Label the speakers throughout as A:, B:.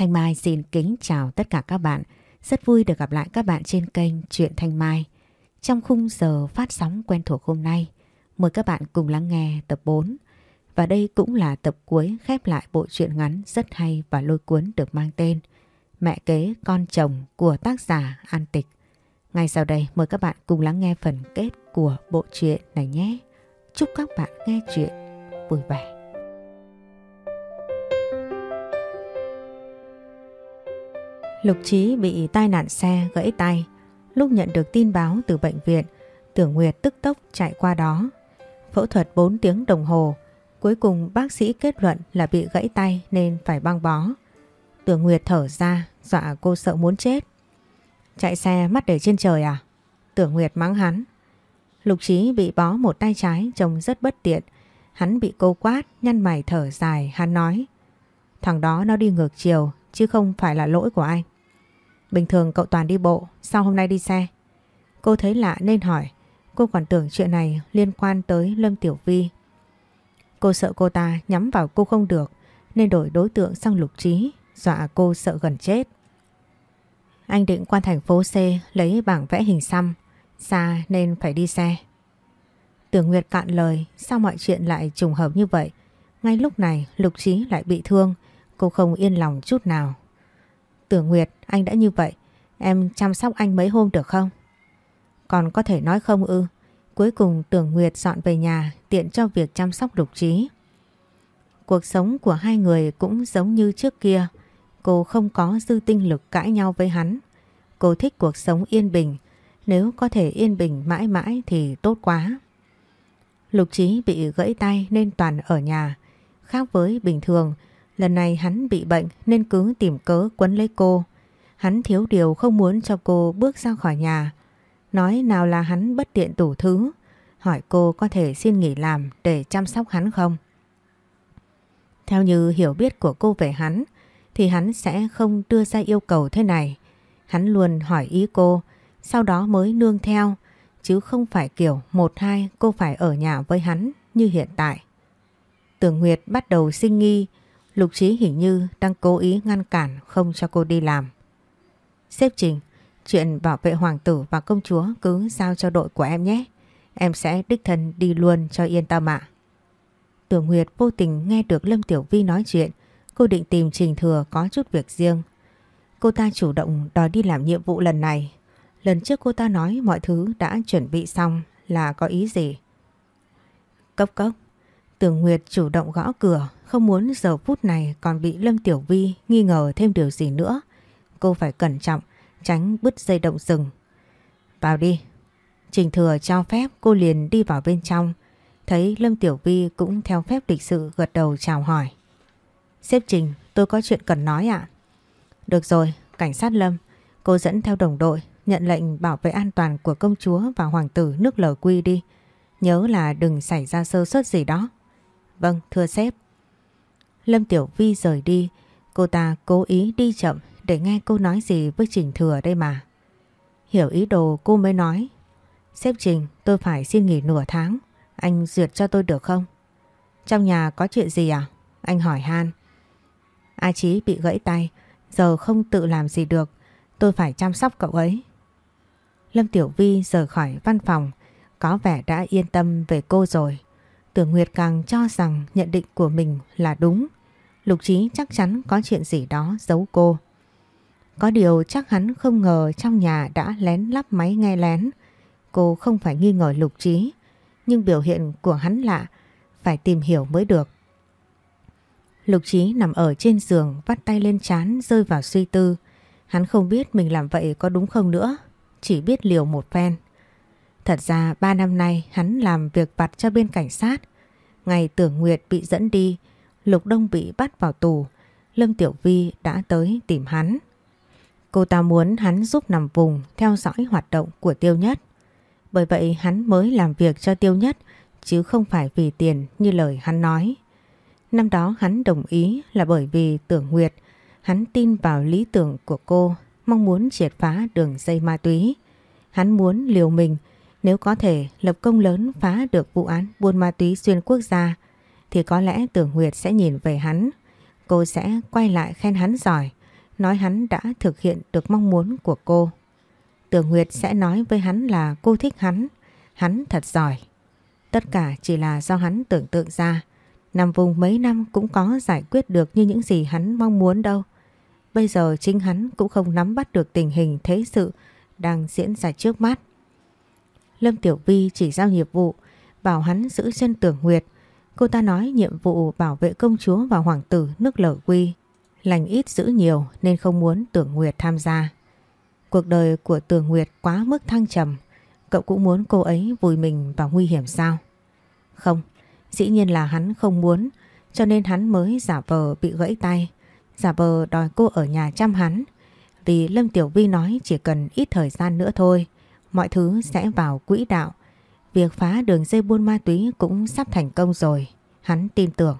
A: Thanh Mai xin kính chào tất cả các bạn. Rất vui được gặp lại các bạn trên kênh Truyện Thanh Mai. Trong khung giờ phát sóng quen thuộc hôm nay, mời các bạn cùng lắng nghe tập 4. Và đây cũng là tập cuối khép lại bộ truyện ngắn rất hay và lôi cuốn được mang tên Mẹ kế con chồng của tác giả An Tịch. Ngay sau đây mời các bạn cùng lắng nghe phần kết của bộ truyện này nhé. Chúc các bạn nghe chuyện vui vẻ. Lục Chí bị tai nạn xe gãy tay. Lúc nhận được tin báo từ bệnh viện, Tưởng Nguyệt tức tốc chạy qua đó. Phẫu thuật 4 tiếng đồng hồ, cuối cùng bác sĩ kết luận là bị gãy tay nên phải băng bó. Tưởng Nguyệt thở ra, dọa cô sợ muốn chết. Chạy xe mắt để trên trời à? Tưởng Nguyệt mắng hắn. Lục Chí bị bó một tay trái trông rất bất tiện. Hắn bị cô quát, nhăn mày thở dài, hắn nói. Thằng đó nó đi ngược chiều, chứ không phải là lỗi của anh. Bình thường cậu toàn đi bộ, sao hôm nay đi xe? Cô thấy lạ nên hỏi, cô còn tưởng chuyện này liên quan tới Lâm Tiểu Vi. Cô sợ cô ta nhắm vào cô không được nên đổi đối tượng sang lục trí, dọa cô sợ gần chết. Anh định qua thành phố C lấy bảng vẽ hình xăm, xa nên phải đi xe. Tưởng Nguyệt cạn lời, sao mọi chuyện lại trùng hợp như vậy? Ngay lúc này Lục Trí lại bị thương, cô không yên lòng chút nào. Tưởng Nguyệt, anh đã như vậy, em chăm sóc anh mấy hôm được không? Còn có thể nói không ư? Cuối cùng Tưởng Nguyệt dọn về nhà tiện cho việc chăm sóc Lục Trí. Cuộc sống của hai người cũng giống như trước kia. Cô không có dư tinh lực cãi nhau với hắn. Cô thích cuộc sống yên bình. Nếu có thể yên bình mãi mãi thì tốt quá. Lục Trí bị gãy tay nên toàn ở nhà. Khác với bình thường, lần này hắn bị bệnh nên cứ tìm cớ quấn lấy cô. Hắn thiếu điều không muốn cho cô bước ra khỏi nhà. Nói nào là hắn bất tiện đủ thứ. Hỏi cô có thể xin nghỉ làm để chăm sóc hắn không? Theo như hiểu biết của cô về hắn, thì hắn sẽ không đưa ra yêu cầu thế này. Hắn luôn hỏi ý cô, sau đó mới nương theo, chứ không phải kiểu một hai cô phải ở nhà với hắn như hiện tại. Tưởng Nguyệt bắt đầu sinh nghi, Lục Trí hình như đang cố ý ngăn cản không cho cô đi làm. Xếp Trình, chuyện bảo vệ hoàng tử và công chúa cứ giao cho đội của em nhé. Em sẽ đích thân đi luôn cho yên tâm ạ. Tưởng Nguyệt vô tình nghe được Lâm Tiểu Vi nói chuyện, cô định tìm Trình Thừa có chút việc riêng. Cô ta chủ động đòi đi làm nhiệm vụ lần này. Lần trước cô ta nói mọi thứ đã chuẩn bị xong là có ý gì? Cốc cốc, Tường Nguyệt chủ động gõ cửa, không muốn giờ phút này còn bị Lâm Tiểu Vi nghi ngờ thêm điều gì nữa. Cô phải cẩn trọng, tránh bứt dây động rừng. Vào đi. Trình Thừa cho phép cô liền đi vào bên trong. Thấy Lâm Tiểu Vi cũng theo phép lịch sự gật đầu chào hỏi. Sếp Trình, tôi có chuyện cần nói ạ. Được rồi, cảnh sát Lâm, cô dẫn theo đồng đội, nhận lệnh bảo vệ an toàn của công chúa và hoàng tử nước lở quy đi. Nhớ là đừng xảy ra sơ suất gì đó. Vâng, thưa sếp. Lâm Tiểu Vi rời đi, cô ta cố ý đi chậm để nghe cô nói gì với Trình Thừa đây mà. Hiểu ý đồ cô mới nói. Sếp Trình, tôi phải xin nghỉ nửa tháng. Anh duyệt cho tôi được không? Trong nhà có chuyện gì à? Anh hỏi Han. A Chí bị gãy tay, giờ không tự làm gì được. Tôi phải chăm sóc cậu ấy. Lâm Tiểu Vi rời khỏi văn phòng, có vẻ đã yên tâm về cô rồi. Tưởng Nguyệt càng cho rằng nhận định của mình là đúng. Lục Chí chắc chắn có chuyện gì đó giấu cô. Có điều chắc hắn không ngờ trong nhà đã lén lắp máy nghe lén. Cô không phải nghi ngờ Lục Chí, nhưng biểu hiện của hắn lạ, phải tìm hiểu mới được. Lục Chí nằm ở trên giường vắt tay lên chán rơi vào suy tư. Hắn không biết mình làm vậy có đúng không nữa, chỉ biết liều một phen. Thật ra ba năm nay hắn làm việc vặt cho bên cảnh sát. Ngày tưởng Nguyệt bị dẫn đi, Lục Đông bị bắt vào tù, Lâm Tiểu Vi đã tới tìm hắn. Cô ta muốn hắn giúp nằm vùng theo dõi hoạt động của Tiêu Nhất. Bởi vậy hắn mới làm việc cho Tiêu Nhất chứ không phải vì tiền như lời hắn nói. Năm đó hắn đồng ý là bởi vì tưởng Nguyệt, hắn tin vào lý tưởng của cô, mong muốn triệt phá đường dây ma túy. Hắn muốn liều mình nếu có thể lập công lớn phá được vụ án buôn ma túy xuyên quốc gia thì có lẽ tưởng Nguyệt sẽ nhìn về hắn. Cô sẽ quay lại khen hắn giỏi nói hắn đã thực hiện được mong muốn của cô. Tưởng Nguyệt sẽ nói với hắn là cô thích hắn, hắn thật giỏi. Tất cả chỉ là do hắn tưởng tượng ra. Nằm vùng mấy năm cũng có giải quyết được như những gì hắn mong muốn đâu. Bây giờ chính hắn cũng không nắm bắt được tình hình thế sự đang diễn ra trước mắt. Lâm Tiểu Vi chỉ giao nhiệm vụ bảo hắn giữ chân tưởng Nguyệt. Cô ta nói nhiệm vụ bảo vệ công chúa và hoàng tử nước lở quy. Lành ít giữ nhiều nên không muốn tưởng Nguyệt tham gia. Cuộc đời của tưởng Nguyệt quá mức thăng trầm. Cậu cũng muốn cô ấy vùi mình vào nguy hiểm sao? Không, dĩ nhiên là hắn không muốn cho nên hắn mới giả vờ bị gãy tay. Giả vờ đòi cô ở nhà chăm hắn. Vì Lâm Tiểu Vi nói chỉ cần ít thời gian nữa thôi, mọi thứ sẽ vào quỹ đạo. Việc phá đường dây buôn ma túy cũng sắp thành công rồi, hắn tin tưởng.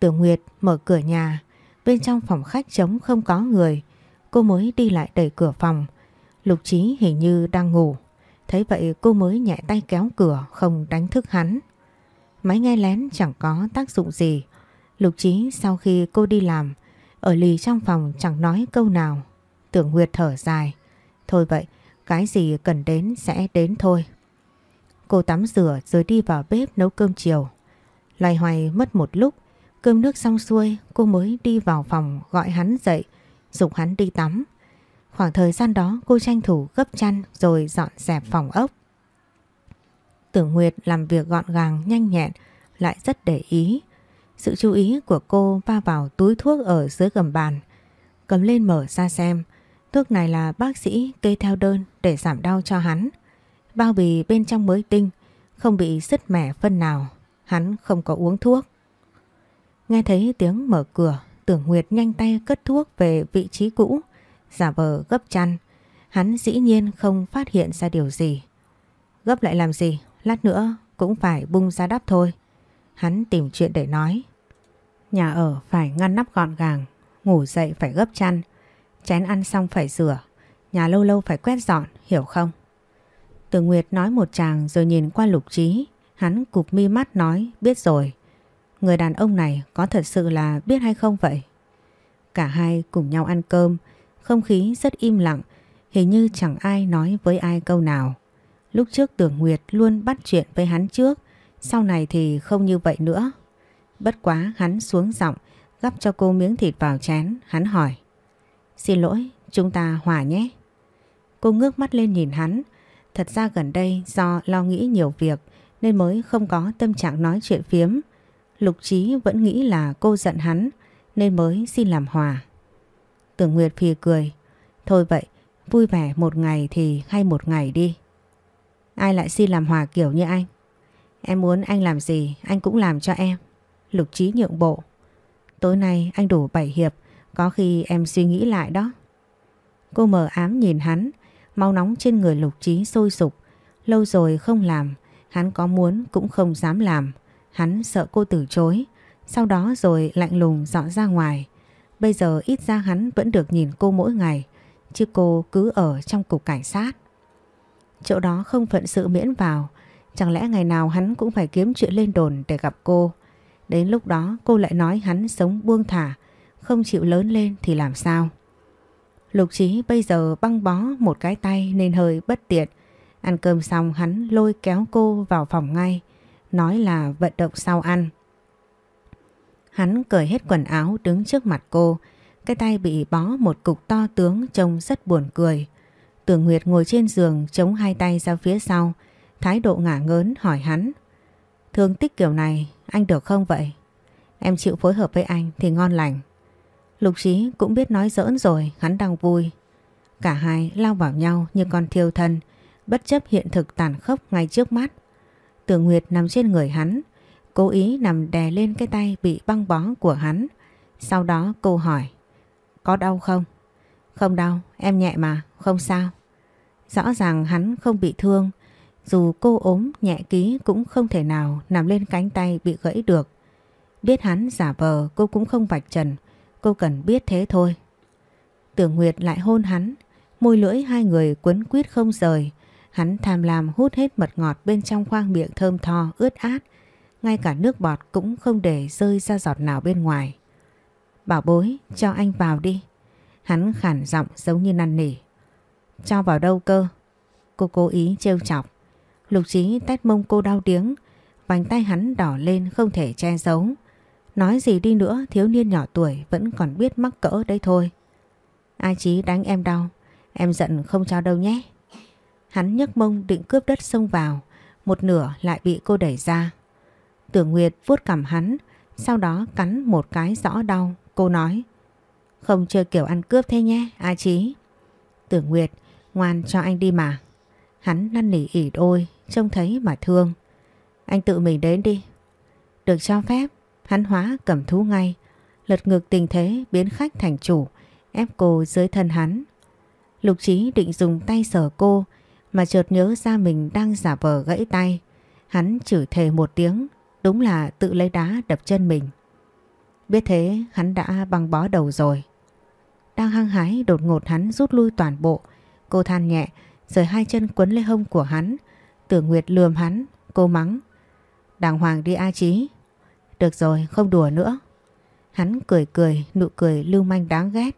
A: Tưởng Nguyệt mở cửa nhà, bên trong phòng khách trống không có người. Cô mới đi lại đẩy cửa phòng. Lục Chí hình như đang ngủ. Thấy vậy cô mới nhẹ tay kéo cửa không đánh thức hắn. Máy nghe lén chẳng có tác dụng gì. Lục Chí sau khi cô đi làm, ở lì trong phòng chẳng nói câu nào. Tưởng Nguyệt thở dài. Thôi vậy, cái gì cần đến sẽ đến thôi. Cô tắm rửa rồi đi vào bếp nấu cơm chiều. Loài hoài mất một lúc, cơm nước xong xuôi cô mới đi vào phòng gọi hắn dậy, dục hắn đi tắm. Khoảng thời gian đó cô tranh thủ gấp chăn rồi dọn dẹp phòng ốc. Tưởng Nguyệt làm việc gọn gàng nhanh nhẹn, lại rất để ý. Sự chú ý của cô va vào túi thuốc ở dưới gầm bàn. Cầm lên mở ra xem, thuốc này là bác sĩ kê theo đơn để giảm đau cho hắn. Bao bì bên trong mới tinh, không bị sứt mẻ phân nào, hắn không có uống thuốc. Nghe thấy tiếng mở cửa, tưởng Nguyệt nhanh tay cất thuốc về vị trí cũ, giả vờ gấp chăn. Hắn dĩ nhiên không phát hiện ra điều gì. Gấp lại làm gì, lát nữa cũng phải bung ra đắp thôi. Hắn tìm chuyện để nói. Nhà ở phải ngăn nắp gọn gàng, ngủ dậy phải gấp chăn, chén ăn xong phải rửa, nhà lâu lâu phải quét dọn, hiểu không? Từ Nguyệt nói một chàng rồi nhìn qua lục trí, hắn cụp mi mắt nói biết rồi. Người đàn ông này có thật sự là biết hay không vậy? Cả hai cùng nhau ăn cơm, không khí rất im lặng, hình như chẳng ai nói với ai câu nào. Lúc trước Tưởng Nguyệt luôn bắt chuyện với hắn trước, sau này thì không như vậy nữa. Bất quá hắn xuống giọng, gắp cho cô miếng thịt vào chén, hắn hỏi. Xin lỗi, chúng ta hòa nhé. Cô ngước mắt lên nhìn hắn, Thật ra gần đây do lo nghĩ nhiều việc nên mới không có tâm trạng nói chuyện phiếm. Lục Trí vẫn nghĩ là cô giận hắn nên mới xin làm hòa. Tưởng Nguyệt phì cười. Thôi vậy, vui vẻ một ngày thì hay một ngày đi. Ai lại xin làm hòa kiểu như anh? Em muốn anh làm gì anh cũng làm cho em. Lục Trí nhượng bộ. Tối nay anh đủ bảy hiệp, có khi em suy nghĩ lại đó. Cô mờ ám nhìn hắn, Máu nóng trên người lục trí sôi sục. Lâu rồi không làm, hắn có muốn cũng không dám làm. Hắn sợ cô từ chối. Sau đó rồi lạnh lùng dọn ra ngoài. Bây giờ ít ra hắn vẫn được nhìn cô mỗi ngày. Chứ cô cứ ở trong cục cảnh sát. Chỗ đó không phận sự miễn vào. Chẳng lẽ ngày nào hắn cũng phải kiếm chuyện lên đồn để gặp cô. Đến lúc đó cô lại nói hắn sống buông thả. Không chịu lớn lên thì làm sao? Lục Chí bây giờ băng bó một cái tay nên hơi bất tiện. Ăn cơm xong hắn lôi kéo cô vào phòng ngay, nói là vận động sau ăn. Hắn cởi hết quần áo đứng trước mặt cô, cái tay bị bó một cục to tướng trông rất buồn cười. Tưởng Nguyệt ngồi trên giường chống hai tay ra phía sau, thái độ ngả ngớn hỏi hắn. Thương tích kiểu này, anh được không vậy? Em chịu phối hợp với anh thì ngon lành. Lục Trí cũng biết nói giỡn rồi, hắn đang vui. Cả hai lao vào nhau như con thiêu thân, bất chấp hiện thực tàn khốc ngay trước mắt. Tưởng Nguyệt nằm trên người hắn, cố ý nằm đè lên cái tay bị băng bó của hắn. Sau đó cô hỏi, có đau không? Không đau, em nhẹ mà, không sao. Rõ ràng hắn không bị thương, dù cô ốm nhẹ ký cũng không thể nào nằm lên cánh tay bị gãy được. Biết hắn giả vờ cô cũng không vạch trần, Cô cần biết thế thôi. Tưởng Nguyệt lại hôn hắn, môi lưỡi hai người quấn quýt không rời. Hắn tham lam hút hết mật ngọt bên trong khoang miệng thơm tho, ướt át. Ngay cả nước bọt cũng không để rơi ra giọt nào bên ngoài. Bảo bối, cho anh vào đi. Hắn khản giọng giống như năn nỉ. Cho vào đâu cơ? Cô cố ý trêu chọc. Lục trí tét mông cô đau tiếng. Vành tay hắn đỏ lên không thể che giấu. Nói gì đi nữa thiếu niên nhỏ tuổi vẫn còn biết mắc cỡ đấy thôi. Ai chí đánh em đau. Em giận không cho đâu nhé. Hắn nhấc mông định cướp đất xông vào. Một nửa lại bị cô đẩy ra. Tưởng Nguyệt vuốt cằm hắn. Sau đó cắn một cái rõ đau. Cô nói. Không chơi kiểu ăn cướp thế nhé, A Chí. Tưởng Nguyệt, ngoan cho anh đi mà. Hắn năn nỉ ỉ đôi, trông thấy mà thương. Anh tự mình đến đi. Được cho phép, hắn hóa cầm thú ngay. Lật ngược tình thế biến khách thành chủ, ép cô dưới thân hắn. Lục Chí định dùng tay sờ cô, mà chợt nhớ ra mình đang giả vờ gãy tay. Hắn chửi thề một tiếng, đúng là tự lấy đá đập chân mình. Biết thế hắn đã băng bó đầu rồi. Đang hăng hái đột ngột hắn rút lui toàn bộ. Cô than nhẹ rồi hai chân quấn lấy hông của hắn. Tưởng Nguyệt lườm hắn, cô mắng. Đàng hoàng đi A Chí. Được rồi, không đùa nữa. Hắn cười cười, nụ cười lưu manh đáng ghét.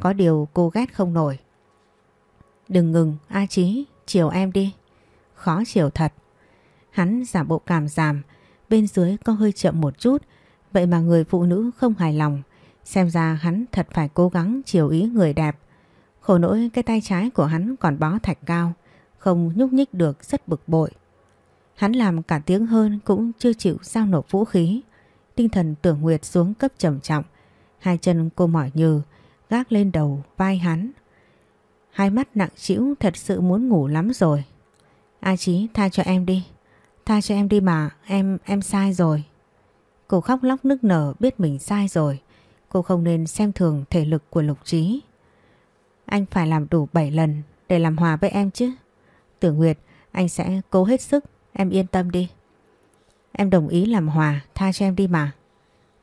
A: Có điều cô ghét không nổi. Đừng ngừng, A Chí, chiều em đi. Khó chiều thật. Hắn giảm bộ cảm giảm, bên dưới có hơi chậm một chút. Vậy mà người phụ nữ không hài lòng. Xem ra hắn thật phải cố gắng chiều ý người đẹp. Khổ nỗi cái tay trái của hắn còn bó thạch cao, không nhúc nhích được rất bực bội. Hắn làm cả tiếng hơn cũng chưa chịu giao nộp vũ khí. Tinh thần tưởng nguyệt xuống cấp trầm trọng. Hai chân cô mỏi nhừ, gác lên đầu vai hắn. Hai mắt nặng chịu thật sự muốn ngủ lắm rồi. A Chí tha cho em đi. Tha cho em đi mà, em em sai rồi. Cô khóc lóc nức nở biết mình sai rồi. Cô không nên xem thường thể lực của Lục Trí. Anh phải làm đủ 7 lần để làm hòa với em chứ. Tưởng Nguyệt, anh sẽ cố hết sức, em yên tâm đi. Em đồng ý làm hòa, tha cho em đi mà.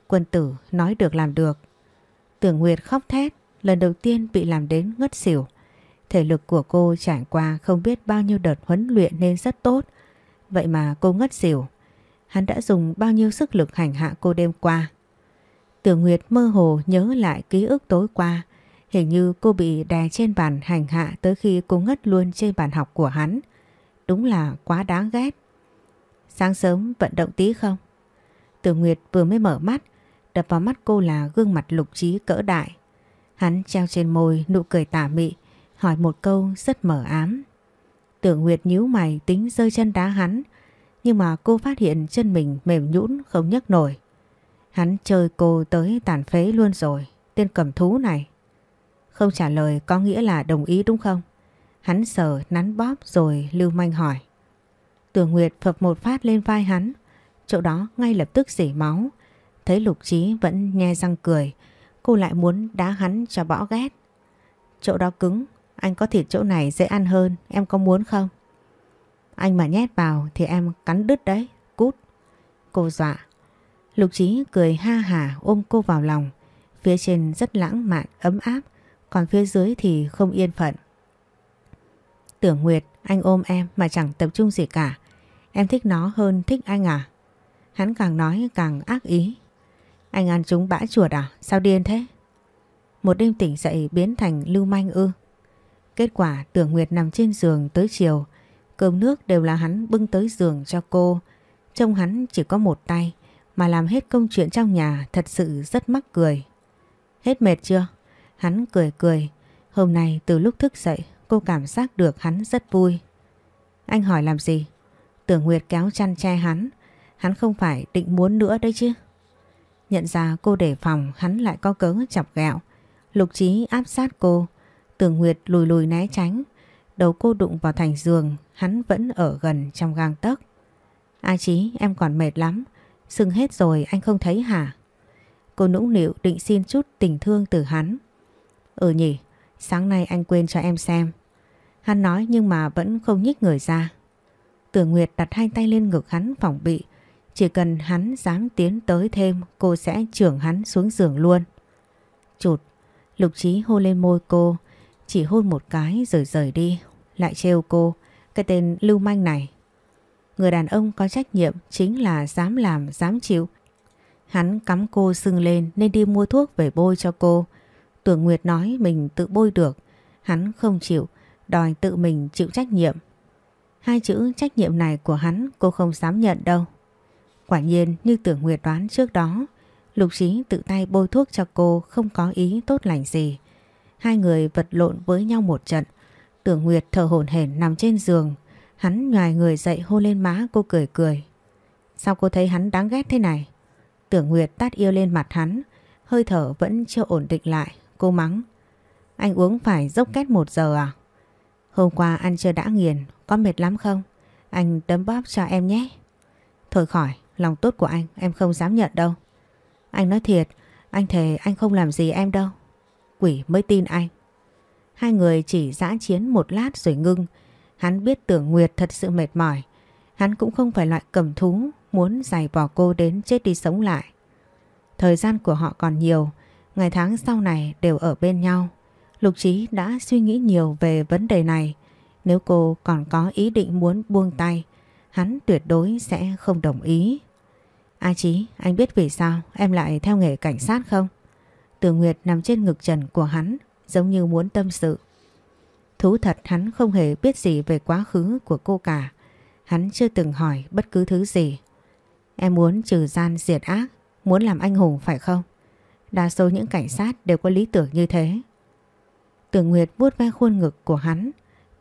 A: Quân tử nói được làm được. Tưởng Nguyệt khóc thét, lần đầu tiên bị làm đến ngất xỉu. Thể lực của cô trải qua không biết bao nhiêu đợt huấn luyện nên rất tốt. Vậy mà cô ngất xỉu. Hắn đã dùng bao nhiêu sức lực hành hạ cô đêm qua. Tưởng Nguyệt mơ hồ nhớ lại ký ức tối qua. Hình như cô bị đè trên bàn hành hạ tới khi cô ngất luôn trên bàn học của hắn. Đúng là quá đáng ghét. Sáng sớm vận động tí không? Tưởng Nguyệt vừa mới mở mắt, đập vào mắt cô là gương mặt lục trí cỡ đại. Hắn treo trên môi nụ cười tà mị, hỏi một câu rất mở ám. Tưởng Nguyệt nhíu mày tính rơi chân đá hắn, nhưng mà cô phát hiện chân mình mềm nhũn không nhấc nổi. Hắn chơi cô tới tàn phế luôn rồi, tên cầm thú này. Không trả lời có nghĩa là đồng ý đúng không? Hắn sờ nắn bóp rồi lưu manh hỏi. Tưởng Nguyệt phập một phát lên vai hắn, chỗ đó ngay lập tức dỉ máu. Thấy Lục Trí vẫn nhe răng cười, cô lại muốn đá hắn cho bỏ ghét. Chỗ đó cứng, anh có thịt chỗ này dễ ăn hơn, em có muốn không? Anh mà nhét vào thì em cắn đứt đấy, cút. Cô dọa. Lục Trí cười ha hả ôm cô vào lòng. Phía trên rất lãng mạn, ấm áp, còn phía dưới thì không yên phận. Tưởng Nguyệt, anh ôm em mà chẳng tập trung gì cả. Em thích nó hơn thích anh à? Hắn càng nói càng ác ý. Anh ăn chúng bã chuột à? Sao điên thế? Một đêm tỉnh dậy biến thành lưu manh ư. Kết quả tưởng Nguyệt nằm trên giường tới chiều. Cơm nước đều là hắn bưng tới giường cho cô. Trông hắn chỉ có một tay, mà làm hết công chuyện trong nhà thật sự rất mắc cười. Hết mệt chưa? Hắn cười cười. Hôm nay từ lúc thức dậy, cô cảm giác được hắn rất vui. Anh hỏi làm gì? Tưởng Nguyệt kéo chăn che hắn. Hắn không phải định muốn nữa đấy chứ. Nhận ra cô đề phòng hắn lại có cớ chọc gẹo. Lục trí áp sát cô. Tưởng Nguyệt lùi lùi né tránh. Đầu cô đụng vào thành giường. Hắn vẫn ở gần trong gang tấc. A Chí em còn mệt lắm. Sưng hết rồi anh không thấy hả? Cô nũng nịu định xin chút tình thương từ hắn. Ừ nhỉ, sáng nay anh quên cho em xem. Hắn nói nhưng mà vẫn không nhích người ra. Tưởng Nguyệt đặt hai tay lên ngực hắn phòng bị. Chỉ cần hắn dám tiến tới thêm cô sẽ trưởng hắn xuống giường luôn. Chụt, lục trí hôn lên môi cô. Chỉ hôn một cái rồi rời đi. Lại trêu cô, cái tên lưu manh này. Người đàn ông có trách nhiệm chính là dám làm, dám chịu. Hắn cắm cô sưng lên nên đi mua thuốc về bôi cho cô. Tưởng Nguyệt nói mình tự bôi được, hắn không chịu, đòi tự mình chịu trách nhiệm. Hai chữ trách nhiệm này của hắn cô không dám nhận đâu. Quả nhiên như Tưởng Nguyệt đoán trước đó, Lục Trí tự tay bôi thuốc cho cô không có ý tốt lành gì. Hai người vật lộn với nhau một trận. Tưởng Nguyệt thở hổn hển nằm trên giường. Hắn nhòi người dậy hôn lên má cô cười cười. Sao cô thấy hắn đáng ghét thế này? Tưởng Nguyệt tát yêu lên mặt hắn. Hơi thở vẫn chưa ổn định lại. Cô mắng. Anh uống phải dốc két một giờ à? Hôm qua ăn chưa đã nghiền. Có mệt lắm không? Anh đấm bóp cho em nhé. Thôi khỏi. Lòng tốt của anh, em không dám nhận đâu. Anh nói thiệt. Anh thề anh không làm gì em đâu. Quỷ mới tin anh. Hai người chỉ giã chiến một lát rồi ngưng. Hắn biết tưởng Nguyệt thật sự mệt mỏi. Hắn cũng không phải loại cầm thú muốn giày bỏ cô đến chết đi sống lại. Thời gian của họ còn nhiều. Ngày tháng sau này đều ở bên nhau. Lục Trí đã suy nghĩ nhiều về vấn đề này. Nếu cô còn có ý định muốn buông tay, hắn tuyệt đối sẽ không đồng ý. A Chí, anh biết vì sao em lại theo nghề cảnh sát không? Tường Nguyệt nằm trên ngực trần của hắn giống như muốn tâm sự. Thú thật hắn không hề biết gì về quá khứ của cô cả. Hắn chưa từng hỏi bất cứ thứ gì. Em muốn trừ gian diệt ác, muốn làm anh hùng phải không? Đa số những cảnh sát đều có lý tưởng như thế. Tường Nguyệt vuốt ve khuôn ngực của hắn,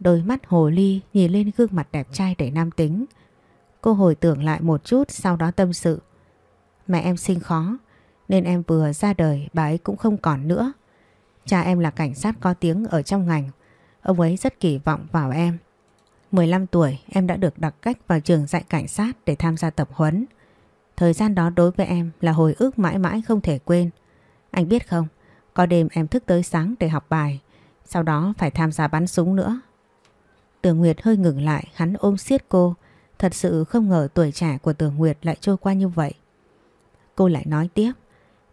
A: đôi mắt hồ ly nhìn lên gương mặt đẹp trai đầy nam tính. Cô hồi tưởng lại một chút sau đó tâm sự. Mẹ em sinh khó, nên em vừa ra đời bà ấy cũng không còn nữa. Cha em là cảnh sát có tiếng ở trong ngành. Ông ấy rất kỳ vọng vào em. 15 tuổi em đã được đặc cách vào trường dạy cảnh sát để tham gia tập huấn. Thời gian đó đối với em là hồi ức mãi mãi không thể quên. Anh biết không, có đêm em thức tới sáng để học bài, sau đó phải tham gia bắn súng nữa. Tường Nguyệt hơi ngừng lại, hắn ôm siết cô. Thật sự không ngờ tuổi trẻ của Tường Nguyệt lại trôi qua như vậy. Cô lại nói tiếp.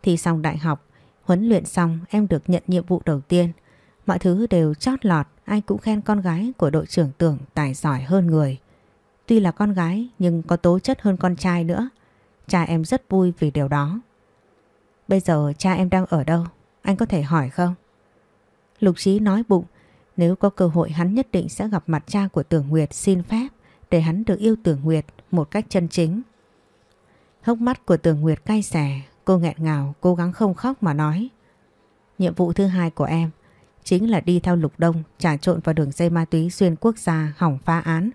A: "Thì xong đại học, huấn luyện xong em được nhận nhiệm vụ đầu tiên. Mọi thứ đều chót lọt, ai cũng khen con gái của đội trưởng tưởng tài giỏi hơn người. Tuy là con gái nhưng có tố chất hơn con trai nữa. Cha em rất vui vì điều đó. Bây giờ cha em đang ở đâu? Anh có thể hỏi không? Lục Trí nói bụng, nếu có cơ hội hắn nhất định sẽ gặp mặt cha của Tưởng Nguyệt xin phép để hắn được yêu Tưởng Nguyệt một cách chân chính. Hốc mắt của Tưởng Nguyệt cay xẻ, cô nghẹn ngào cố gắng không khóc mà nói. Nhiệm vụ thứ hai của em chính là đi theo Lục Đông trà trộn vào đường dây ma túy xuyên quốc gia hỏng phá án.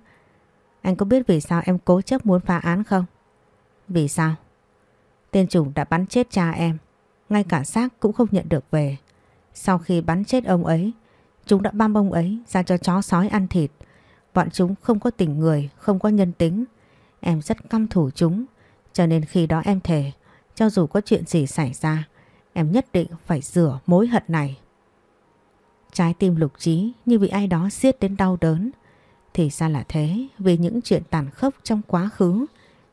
A: Anh có biết vì sao em cố chấp muốn phá án không? Vì sao? Tên trùng đã bắn chết cha em, ngay cả xác cũng không nhận được về. Sau khi bắn chết ông ấy, chúng đã băm ông ấy ra cho chó sói ăn thịt. Bọn chúng không có tình người, không có nhân tính. Em rất căm thủ chúng, cho nên khi đó em thề, cho dù có chuyện gì xảy ra, em nhất định phải rửa mối hận này. Trái tim lục trí như bị ai đó siết đến đau đớn. Thì ra là thế, vì những chuyện tàn khốc trong quá khứ,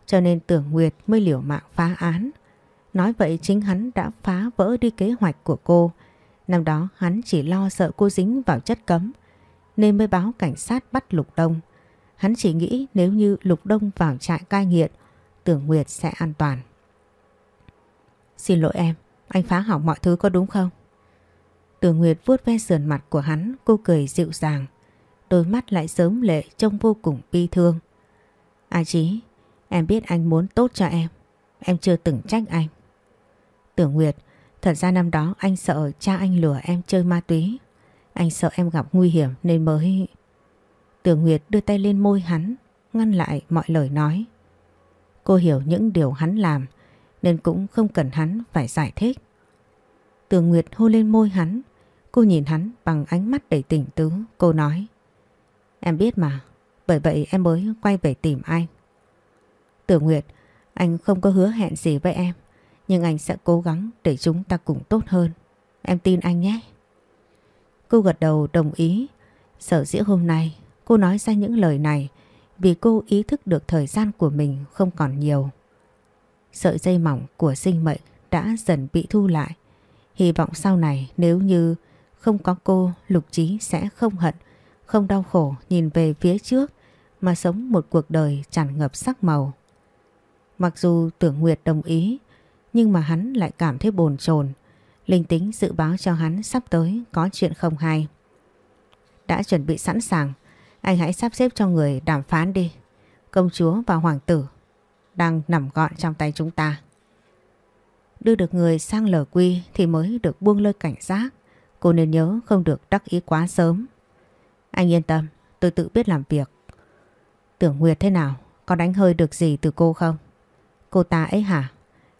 A: cho nên tưởng Nguyệt mới liều mạng phá án. Nói vậy chính hắn đã phá vỡ đi kế hoạch của cô. Năm đó hắn chỉ lo sợ cô dính vào chất cấm, nên mới báo cảnh sát bắt Lục Đông. Hắn chỉ nghĩ nếu như Lục Đông vào trại cai nghiện, tưởng Nguyệt sẽ an toàn. Xin lỗi em, anh phá hỏng mọi thứ có đúng không? Tưởng Nguyệt vuốt ve sườn mặt của hắn, cô cười dịu dàng. Đôi mắt lại sớm lệ trông vô cùng bi thương. A Chí, em biết anh muốn tốt cho em. Em chưa từng trách anh. Tưởng Nguyệt, thật ra năm đó anh sợ cha anh lừa em chơi ma túy. Anh sợ em gặp nguy hiểm nên mới... Tưởng Nguyệt đưa tay lên môi hắn, ngăn lại mọi lời nói. Cô hiểu những điều hắn làm nên cũng không cần hắn phải giải thích. Tường Nguyệt hôn lên môi hắn, cô nhìn hắn bằng ánh mắt đầy tỉnh tứ, cô nói Em biết mà, bởi vậy em mới quay về tìm anh. Tường Nguyệt, anh không có hứa hẹn gì với em, nhưng anh sẽ cố gắng để chúng ta cùng tốt hơn. Em tin anh nhé. Cô gật đầu đồng ý. Sở dĩ hôm nay cô nói ra những lời này vì cô ý thức được thời gian của mình không còn nhiều. Sợi dây mỏng của sinh mệnh đã dần bị thu lại. Hy vọng sau này nếu như không có cô, Lục Trí sẽ không hận, không đau khổ nhìn về phía trước mà sống một cuộc đời tràn ngập sắc màu. Mặc dù tưởng Nguyệt đồng ý, nhưng mà hắn lại cảm thấy bồn chồn. Linh tính dự báo cho hắn sắp tới có chuyện không hay. Đã chuẩn bị sẵn sàng, anh hãy sắp xếp cho người đàm phán đi. Công chúa và hoàng tử đang nằm gọn trong tay chúng ta. Đưa được người sang lờ quy thì mới được buông lơi cảnh giác. Cô nên nhớ không được đắc ý quá sớm. Anh yên tâm, tôi tự biết làm việc. Tưởng Nguyệt thế nào? Có đánh hơi được gì từ cô không? Cô ta ấy hả?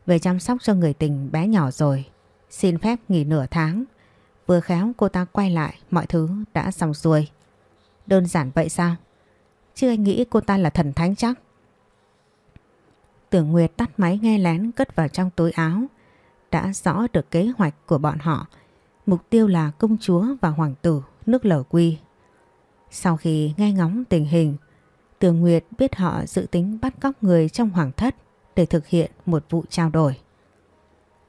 A: Về chăm sóc cho người tình bé nhỏ rồi. Xin phép nghỉ nửa tháng. Vừa khéo cô ta quay lại, mọi thứ đã xong xuôi. Đơn giản vậy sao? Chứ anh nghĩ cô ta là thần thánh chắc? Tưởng Nguyệt tắt máy nghe lén cất vào trong túi áo. Đã rõ được kế hoạch của bọn họ. Mục tiêu là công chúa và hoàng tử nước lở quy. Sau khi nghe ngóng tình hình, Tường Nguyệt biết họ dự tính bắt cóc người trong hoàng thất để thực hiện một vụ trao đổi.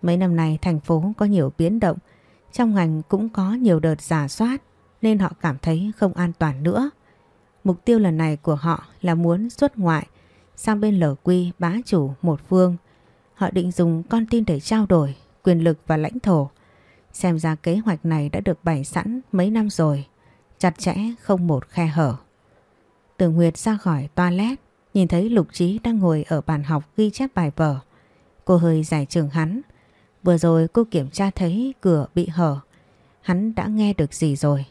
A: Mấy năm nay thành phố có nhiều biến động, trong ngành cũng có nhiều đợt giả soát nên họ cảm thấy không an toàn nữa. Mục tiêu lần này của họ là muốn xuất ngoại sang bên lở quy bá chủ một phương. Họ định dùng con tin để trao đổi quyền lực và lãnh thổ. Xem ra kế hoạch này đã được bày sẵn mấy năm rồi, chặt chẽ không một khe hở. Tường Nguyệt ra khỏi toilet, nhìn thấy Lục Trí đang ngồi ở bàn học ghi chép bài vở. Cô hơi giải trường hắn. Vừa rồi cô kiểm tra thấy cửa bị hở. Hắn đã nghe được gì rồi.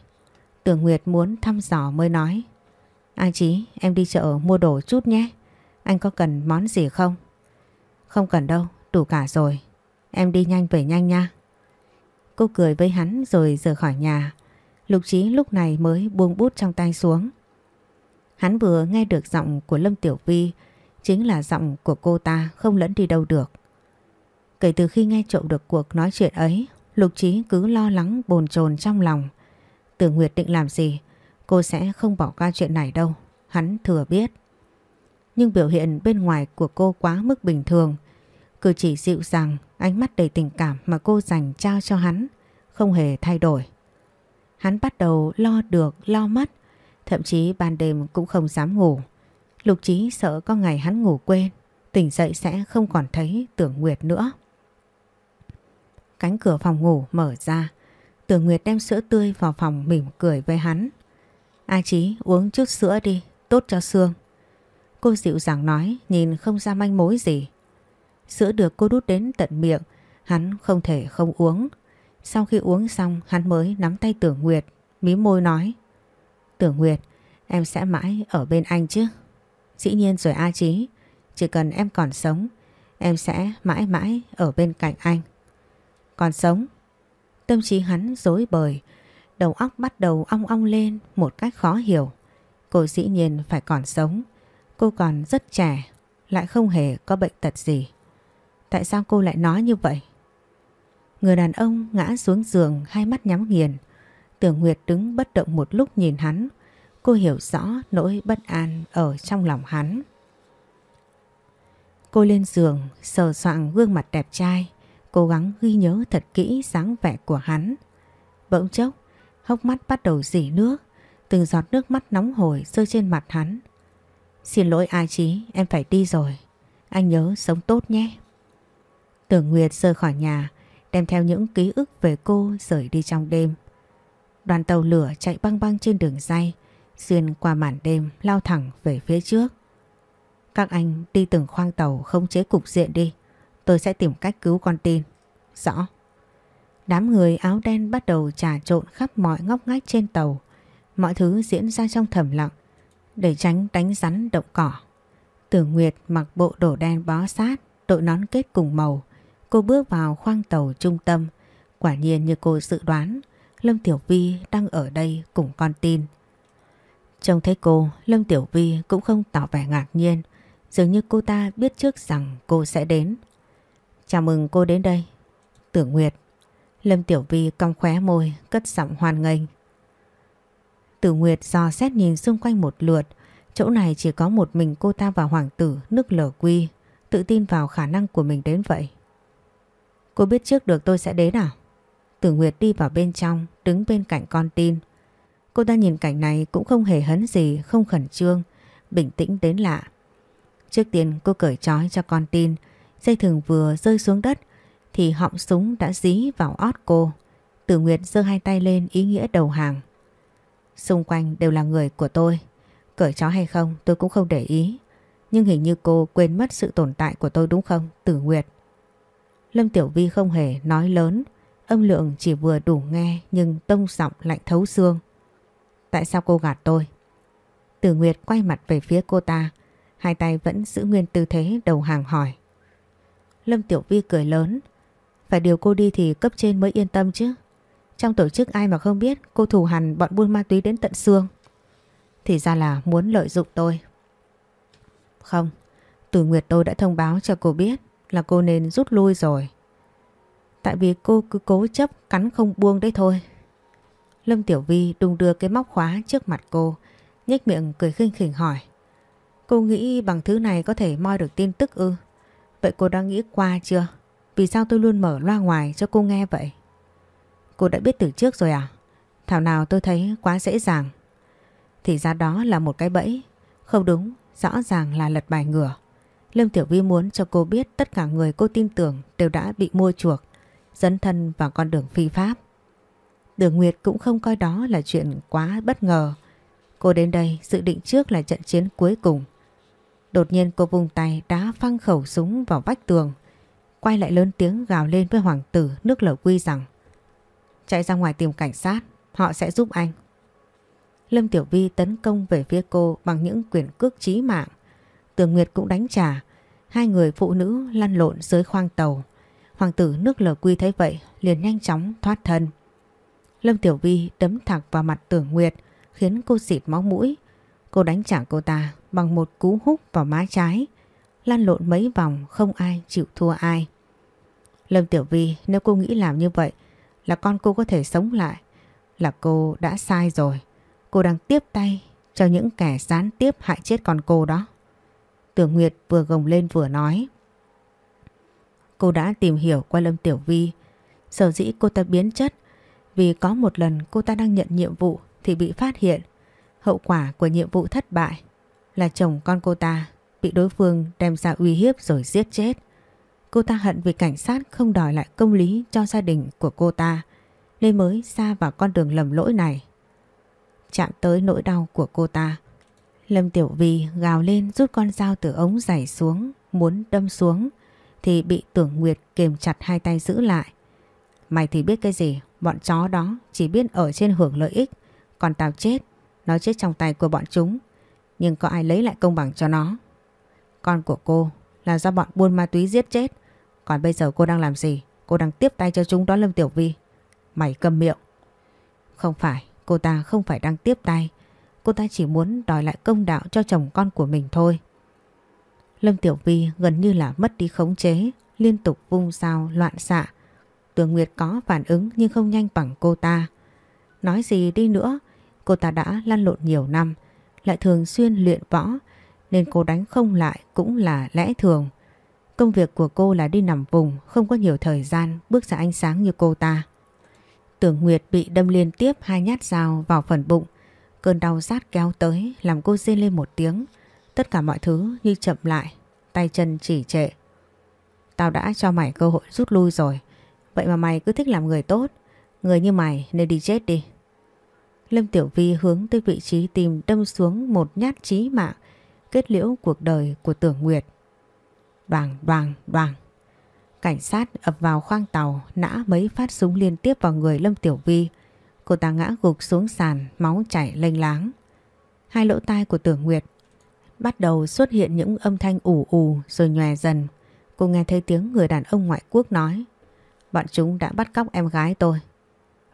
A: tưởng Nguyệt muốn thăm dò mới nói. A Chí, em đi chợ mua đồ chút nhé. Anh có cần món gì không? Không cần đâu, đủ cả rồi. Em đi nhanh về nhanh nha. Cô cười với hắn rồi rời khỏi nhà. Lục Trí lúc này mới buông bút trong tay xuống. Hắn vừa nghe được giọng của Lâm Tiểu Vi, chính là giọng của cô ta không lẫn đi đâu được. Kể từ khi nghe trộm được cuộc nói chuyện ấy, Lục Trí cứ lo lắng bồn chồn trong lòng. Tưởng Nguyệt định làm gì, cô sẽ không bỏ qua chuyện này đâu, hắn thừa biết. Nhưng biểu hiện bên ngoài của cô quá mức bình thường, cử chỉ dịu dàng, ánh mắt đầy tình cảm mà cô dành trao cho hắn, không hề thay đổi. Hắn bắt đầu lo được, lo mất, Thậm chí ban đêm cũng không dám ngủ. Lục Chí sợ có ngày hắn ngủ quên, tỉnh dậy sẽ không còn thấy Tưởng Nguyệt nữa. Cánh cửa phòng ngủ mở ra, Tưởng Nguyệt đem sữa tươi vào phòng mỉm cười với hắn. A Chí uống chút sữa đi, tốt cho xương. Cô dịu dàng nói, nhìn không ra manh mối gì. Sữa được cô đút đến tận miệng, hắn không thể không uống. Sau khi uống xong, hắn mới nắm tay Tưởng Nguyệt, mí môi nói. Tưởng Nguyệt, em sẽ mãi ở bên anh chứ. Dĩ nhiên rồi A Chí, chỉ cần em còn sống, em sẽ mãi mãi ở bên cạnh anh. Còn sống? Tâm trí hắn dối bời, đầu óc bắt đầu ong ong lên một cách khó hiểu. Cô dĩ nhiên phải còn sống, cô còn rất trẻ, lại không hề có bệnh tật gì. Tại sao cô lại nói như vậy? Người đàn ông ngã xuống giường hai mắt nhắm nghiền, Tưởng Nguyệt đứng bất động một lúc nhìn hắn. Cô hiểu rõ nỗi bất an ở trong lòng hắn. Cô lên giường, sờ soạng gương mặt đẹp trai, cố gắng ghi nhớ thật kỹ dáng vẻ của hắn. Bỗng chốc, hốc mắt bắt đầu dỉ nước, từng giọt nước mắt nóng hổi rơi trên mặt hắn. Xin lỗi ai chí, em phải đi rồi. Anh nhớ sống tốt nhé. Tưởng Nguyệt rời khỏi nhà, đem theo những ký ức về cô rời đi trong đêm. Đoàn tàu lửa chạy băng băng trên đường dây, xuyên qua màn đêm lao thẳng về phía trước. Các anh đi từng khoang tàu không chế cục diện đi, tôi sẽ tìm cách cứu con tin. Rõ. Đám người áo đen bắt đầu trà trộn khắp mọi ngóc ngách trên tàu. Mọi thứ diễn ra trong thầm lặng, để tránh đánh rắn động cỏ. Tử Nguyệt mặc bộ đồ đen bó sát, đội nón kết cùng màu. Cô bước vào khoang tàu trung tâm. Quả nhiên như cô dự đoán, Lâm Tiểu Vi đang ở đây cùng con tin. Trông thấy cô, Lâm Tiểu Vi cũng không tỏ vẻ ngạc nhiên, dường như cô ta biết trước rằng cô sẽ đến. Chào mừng cô đến đây. Tưởng Nguyệt. Lâm Tiểu Vi cong khóe môi, cất giọng hoan nghênh. Tử Nguyệt dò xét nhìn xung quanh một lượt, chỗ này chỉ có một mình cô ta và hoàng tử nước lở quy, tự tin vào khả năng của mình đến vậy. Cô biết trước được tôi sẽ đến à? Tử Nguyệt đi vào bên trong, đứng bên cạnh con tin. Cô ta nhìn cảnh này cũng không hề hấn gì, không khẩn trương, bình tĩnh đến lạ. Trước tiên cô cởi trói cho con tin, dây thừng vừa rơi xuống đất, thì họng súng đã dí vào ót cô. Tử Nguyệt giơ hai tay lên ý nghĩa đầu hàng. Xung quanh đều là người của tôi. Cởi chó hay không tôi cũng không để ý. Nhưng hình như cô quên mất sự tồn tại của tôi đúng không, Tử Nguyệt? Lâm Tiểu Vi không hề nói lớn, âm lượng chỉ vừa đủ nghe nhưng tông giọng lạnh thấu xương. Tại sao cô gạt tôi? Tử Nguyệt quay mặt về phía cô ta, hai tay vẫn giữ nguyên tư thế đầu hàng hỏi. Lâm Tiểu Vi cười lớn, phải điều cô đi thì cấp trên mới yên tâm chứ. Trong tổ chức ai mà không biết cô thù hằn bọn buôn ma túy đến tận xương. Thì ra là muốn lợi dụng tôi. Không, Tử Nguyệt tôi đã thông báo cho cô biết là cô nên rút lui rồi. Tại vì cô cứ cố chấp cắn không buông đấy thôi. Lâm Tiểu Vi đung đưa cái móc khóa trước mặt cô, nhếch miệng cười khinh khỉnh hỏi. Cô nghĩ bằng thứ này có thể moi được tin tức ư? Vậy cô đã nghĩ qua chưa? Vì sao tôi luôn mở loa ngoài cho cô nghe vậy? Cô đã biết từ trước rồi à? Thảo nào tôi thấy quá dễ dàng. Thì ra đó là một cái bẫy. Không đúng, rõ ràng là lật bài ngửa. Lâm Tiểu Vi muốn cho cô biết tất cả người cô tin tưởng đều đã bị mua chuộc, dấn thân vào con đường phi pháp. Đường Nguyệt cũng không coi đó là chuyện quá bất ngờ. Cô đến đây dự định trước là trận chiến cuối cùng. Đột nhiên cô vùng tay đá phăng khẩu súng vào vách tường. Quay lại lớn tiếng gào lên với hoàng tử nước lở quy rằng Chạy ra ngoài tìm cảnh sát, họ sẽ giúp anh. Lâm Tiểu Vi tấn công về phía cô bằng những quyền cước chí mạng. Tường Nguyệt cũng đánh trả. Hai người phụ nữ lăn lộn dưới khoang tàu. Hoàng tử nước lờ quy thấy vậy, liền nhanh chóng thoát thân. Lâm Tiểu Vi đấm thẳng vào mặt Tưởng Nguyệt, khiến cô xịt máu mũi. Cô đánh trả cô ta bằng một cú húc vào má trái. Lan lộn mấy vòng, không ai chịu thua ai. Lâm Tiểu Vi, nếu cô nghĩ làm như vậy, là con cô có thể sống lại, là cô đã sai rồi. Cô đang tiếp tay cho những kẻ gián tiếp hại chết con cô đó. Tưởng Nguyệt vừa gồng lên vừa nói. Cô đã tìm hiểu qua Lâm Tiểu Vi. Sở dĩ cô ta biến chất, vì có một lần cô ta đang nhận nhiệm vụ thì bị phát hiện. Hậu quả của nhiệm vụ thất bại là chồng con cô ta bị đối phương đem ra uy hiếp rồi giết chết. Cô ta hận vì cảnh sát không đòi lại công lý cho gia đình của cô ta, nên mới xa vào con đường lầm lỗi này. Chạm tới nỗi đau của cô ta. Lâm Tiểu Vi gào lên rút con dao từ ống giày xuống, muốn đâm xuống thì bị Tưởng Nguyệt kềm chặt hai tay giữ lại. Mày thì biết cái gì, bọn chó đó chỉ biết ở trên hưởng lợi ích, còn tao chết, nó chết trong tay của bọn chúng. Nhưng có ai lấy lại công bằng cho nó? Con của cô là do bọn buôn ma túy giết chết, còn bây giờ cô đang làm gì? Cô đang tiếp tay cho chúng đó Lâm Tiểu Vi. Mày cầm miệng. Không phải, cô ta không phải đang tiếp tay. Cô ta chỉ muốn đòi lại công đạo cho chồng con của mình thôi. Lâm Tiểu Vi gần như là mất đi khống chế, liên tục vung sao loạn xạ. Tường Nguyệt có phản ứng nhưng không nhanh bằng cô ta. Nói gì đi nữa, cô ta đã lăn lộn nhiều năm, lại thường xuyên luyện võ, nên cô đánh không lại cũng là lẽ thường. Công việc của cô là đi nằm vùng, không có nhiều thời gian bước ra ánh sáng như cô ta. Tưởng Nguyệt bị đâm liên tiếp hai nhát dao vào phần bụng. Cơn đau rát kéo tới làm cô rên lên một tiếng. Tất cả mọi thứ như chậm lại, tay chân chỉ trệ. Tao đã cho mày cơ hội rút lui rồi. Vậy mà mày cứ thích làm người tốt. Người như mày nên đi chết đi. Lâm Tiểu Vi hướng tới vị trí tìm đâm xuống một nhát chí mạng kết liễu cuộc đời của Tưởng Nguyệt. Đoàn đoàn đoàn. Cảnh sát ập vào khoang tàu nã mấy phát súng liên tiếp vào người Lâm Tiểu Vi. Cô ta ngã gục xuống sàn, máu chảy lênh láng. Hai lỗ tai của Tưởng Nguyệt bắt đầu xuất hiện những âm thanh ủ ù rồi nhòe dần. Cô nghe thấy tiếng người đàn ông ngoại quốc nói Bọn chúng đã bắt cóc em gái tôi.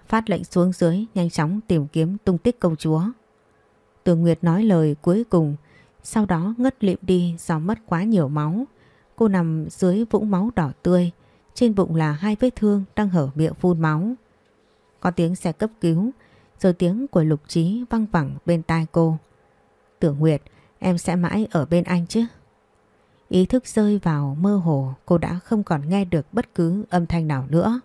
A: Phát lệnh xuống dưới nhanh chóng tìm kiếm tung tích công chúa. Tường Nguyệt nói lời cuối cùng sau đó ngất lịm đi do mất quá nhiều máu. Cô nằm dưới vũng máu đỏ tươi, trên bụng là hai vết thương đang hở miệng phun máu. Có tiếng xe cấp cứu, rồi tiếng của Lục Trí văng vẳng bên tai cô. Tưởng Nguyệt, em sẽ mãi ở bên anh chứ? Ý thức rơi vào mơ hồ, cô đã không còn nghe được bất cứ âm thanh nào nữa.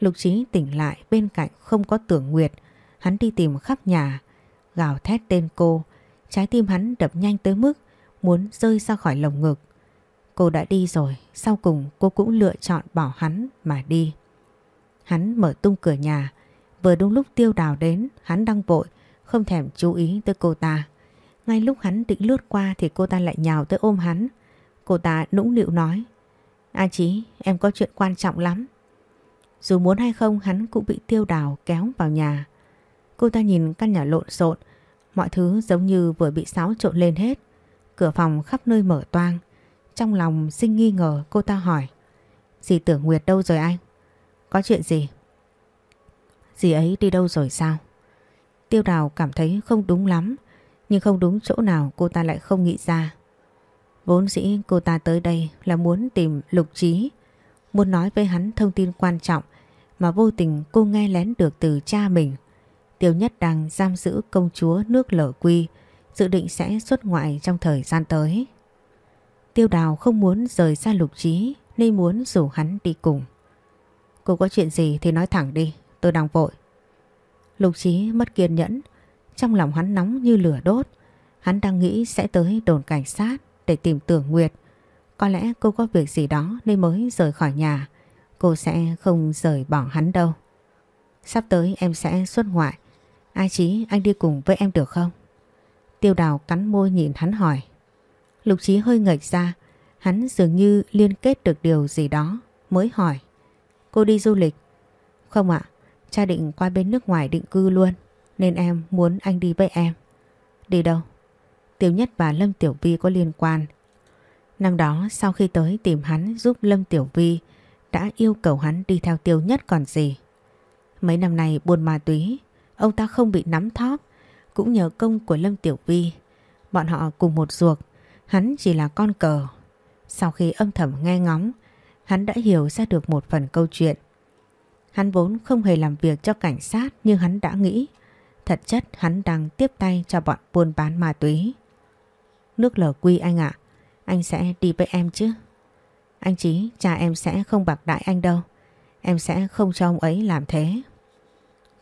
A: Lục Trí tỉnh lại bên cạnh không có Tưởng Nguyệt, hắn đi tìm khắp nhà, gào thét tên cô, trái tim hắn đập nhanh tới mức muốn rơi ra khỏi lồng ngực. Cô đã đi rồi, sau cùng cô cũng lựa chọn bỏ hắn mà đi. Hắn mở tung cửa nhà, vừa đúng lúc tiêu đào đến, hắn đang vội, không thèm chú ý tới cô ta. Ngay lúc hắn định lướt qua thì cô ta lại nhào tới ôm hắn. Cô ta nũng nịu nói, A Chí, em có chuyện quan trọng lắm. Dù muốn hay không hắn cũng bị tiêu đào kéo vào nhà. Cô ta nhìn căn nhà lộn xộn, mọi thứ giống như vừa bị xáo trộn lên hết. Cửa phòng khắp nơi mở toang. Trong lòng sinh nghi ngờ cô ta hỏi. Dì tưởng Nguyệt đâu rồi anh? Có chuyện gì? Dì ấy đi đâu rồi sao? Tiêu đào cảm thấy không đúng lắm. Nhưng không đúng chỗ nào cô ta lại không nghĩ ra. Vốn dĩ cô ta tới đây là muốn tìm lục trí. Muốn nói với hắn thông tin quan trọng mà vô tình cô nghe lén được từ cha mình. Tiêu Nhất đang giam giữ công chúa nước lở quy, dự định sẽ xuất ngoại trong thời gian tới. Tiêu Đào không muốn rời xa lục trí nên muốn rủ hắn đi cùng. Cô có chuyện gì thì nói thẳng đi, tôi đang vội. Lục trí mất kiên nhẫn, trong lòng hắn nóng như lửa đốt. Hắn đang nghĩ sẽ tới đồn cảnh sát để tìm tưởng Nguyệt. Có lẽ cô có việc gì đó nên mới rời khỏi nhà. Cô sẽ không rời bỏ hắn đâu. Sắp tới em sẽ xuất ngoại. Ai chí anh đi cùng với em được không? Tiêu đào cắn môi nhìn hắn hỏi. Lục trí hơi ngạch ra. Hắn dường như liên kết được điều gì đó mới hỏi. Cô đi du lịch? Không ạ, cha định qua bên nước ngoài định cư luôn. Nên em muốn anh đi với em. Đi đâu? Tiêu Nhất và Lâm Tiểu Vi có liên quan. Năm đó sau khi tới tìm hắn giúp Lâm Tiểu Vi đã yêu cầu hắn đi theo Tiêu Nhất còn gì. Mấy năm nay buôn ma túy, ông ta không bị nắm thóp, cũng nhờ công của Lâm Tiểu Vi. Bọn họ cùng một ruột, hắn chỉ là con cờ. Sau khi âm thầm nghe ngóng, hắn đã hiểu ra được một phần câu chuyện. Hắn vốn không hề làm việc cho cảnh sát như hắn đã nghĩ. Thật chất hắn đang tiếp tay cho bọn buôn bán ma túy. Nước lở quy anh ạ, anh sẽ đi với em chứ? Anh Chí, cha em sẽ không bạc đại anh đâu. Em sẽ không cho ông ấy làm thế.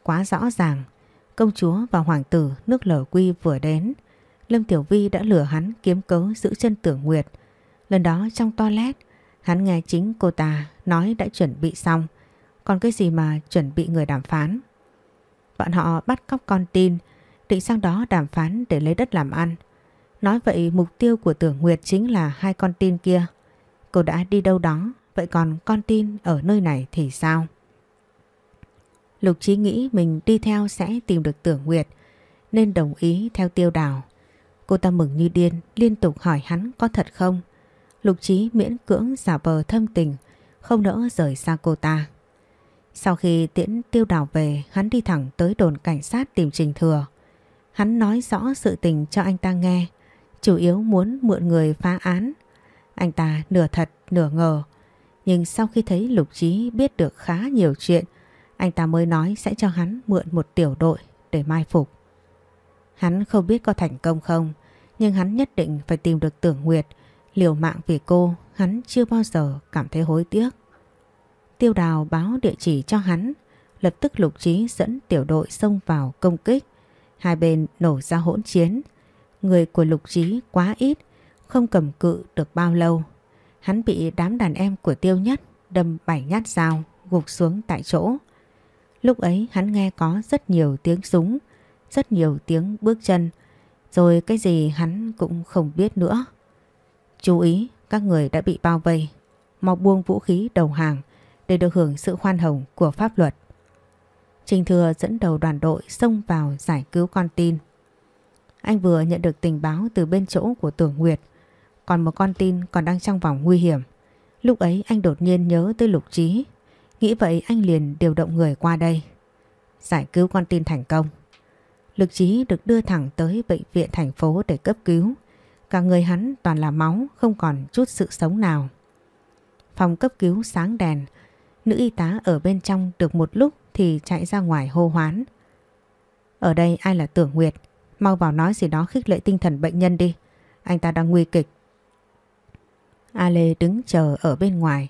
A: Quá rõ ràng, công chúa và hoàng tử nước lở quy vừa đến. Lâm Tiểu Vi đã lừa hắn kiếm cớ giữ chân tưởng Nguyệt. Lần đó trong toilet, hắn nghe chính cô ta nói đã chuẩn bị xong. Còn cái gì mà chuẩn bị người đàm phán? Bọn họ bắt cóc con tin, định sang đó đàm phán để lấy đất làm ăn. Nói vậy mục tiêu của tưởng Nguyệt chính là hai con tin kia. Cô đã đi đâu đó, vậy còn con tin ở nơi này thì sao? Lục Chí nghĩ mình đi theo sẽ tìm được tưởng Nguyệt nên đồng ý theo tiêu đào. Cô ta mừng như điên liên tục hỏi hắn có thật không. Lục Chí miễn cưỡng giả vờ thâm tình không nỡ rời xa cô ta. Sau khi tiễn tiêu đào về hắn đi thẳng tới đồn cảnh sát tìm Trình Thừa. Hắn nói rõ sự tình cho anh ta nghe chủ yếu muốn mượn người phá án. Anh ta nửa thật nửa ngờ, nhưng sau khi thấy Lục Trí biết được khá nhiều chuyện, anh ta mới nói sẽ cho hắn mượn một tiểu đội để mai phục. Hắn không biết có thành công không, nhưng hắn nhất định phải tìm được Tưởng Nguyệt, liều mạng vì cô, hắn chưa bao giờ cảm thấy hối tiếc. Tiêu đào báo địa chỉ cho hắn, lập tức Lục Trí dẫn tiểu đội xông vào công kích. Hai bên nổ ra hỗn chiến, Người của Lục Trí quá ít, không cầm cự được bao lâu. Hắn bị đám đàn em của Tiêu Nhất đâm bảy nhát dao, gục xuống tại chỗ. Lúc ấy hắn nghe có rất nhiều tiếng súng, rất nhiều tiếng bước chân, rồi cái gì hắn cũng không biết nữa. Chú ý, các người đã bị bao vây, mau buông vũ khí đầu hàng để được hưởng sự khoan hồng của pháp luật. Trình Thừa dẫn đầu đoàn đội xông vào giải cứu con tin. Anh vừa nhận được tình báo từ bên chỗ của Tưởng Nguyệt. Còn một con tin còn đang trong vòng nguy hiểm. Lúc ấy anh đột nhiên nhớ tới Lục Trí. Nghĩ vậy anh liền điều động người qua đây. Giải cứu con tin thành công. Lục Trí được đưa thẳng tới bệnh viện thành phố để cấp cứu. Cả người hắn toàn là máu, Không còn chút sự sống nào. Phòng cấp cứu sáng đèn Nữ y tá ở bên trong được một lúc Thì chạy ra ngoài hô hoán Ở đây ai là Tưởng Nguyệt Mau vào nói gì đó khích lệ tinh thần bệnh nhân đi. Anh ta đang nguy kịch. A Lê đứng chờ ở bên ngoài.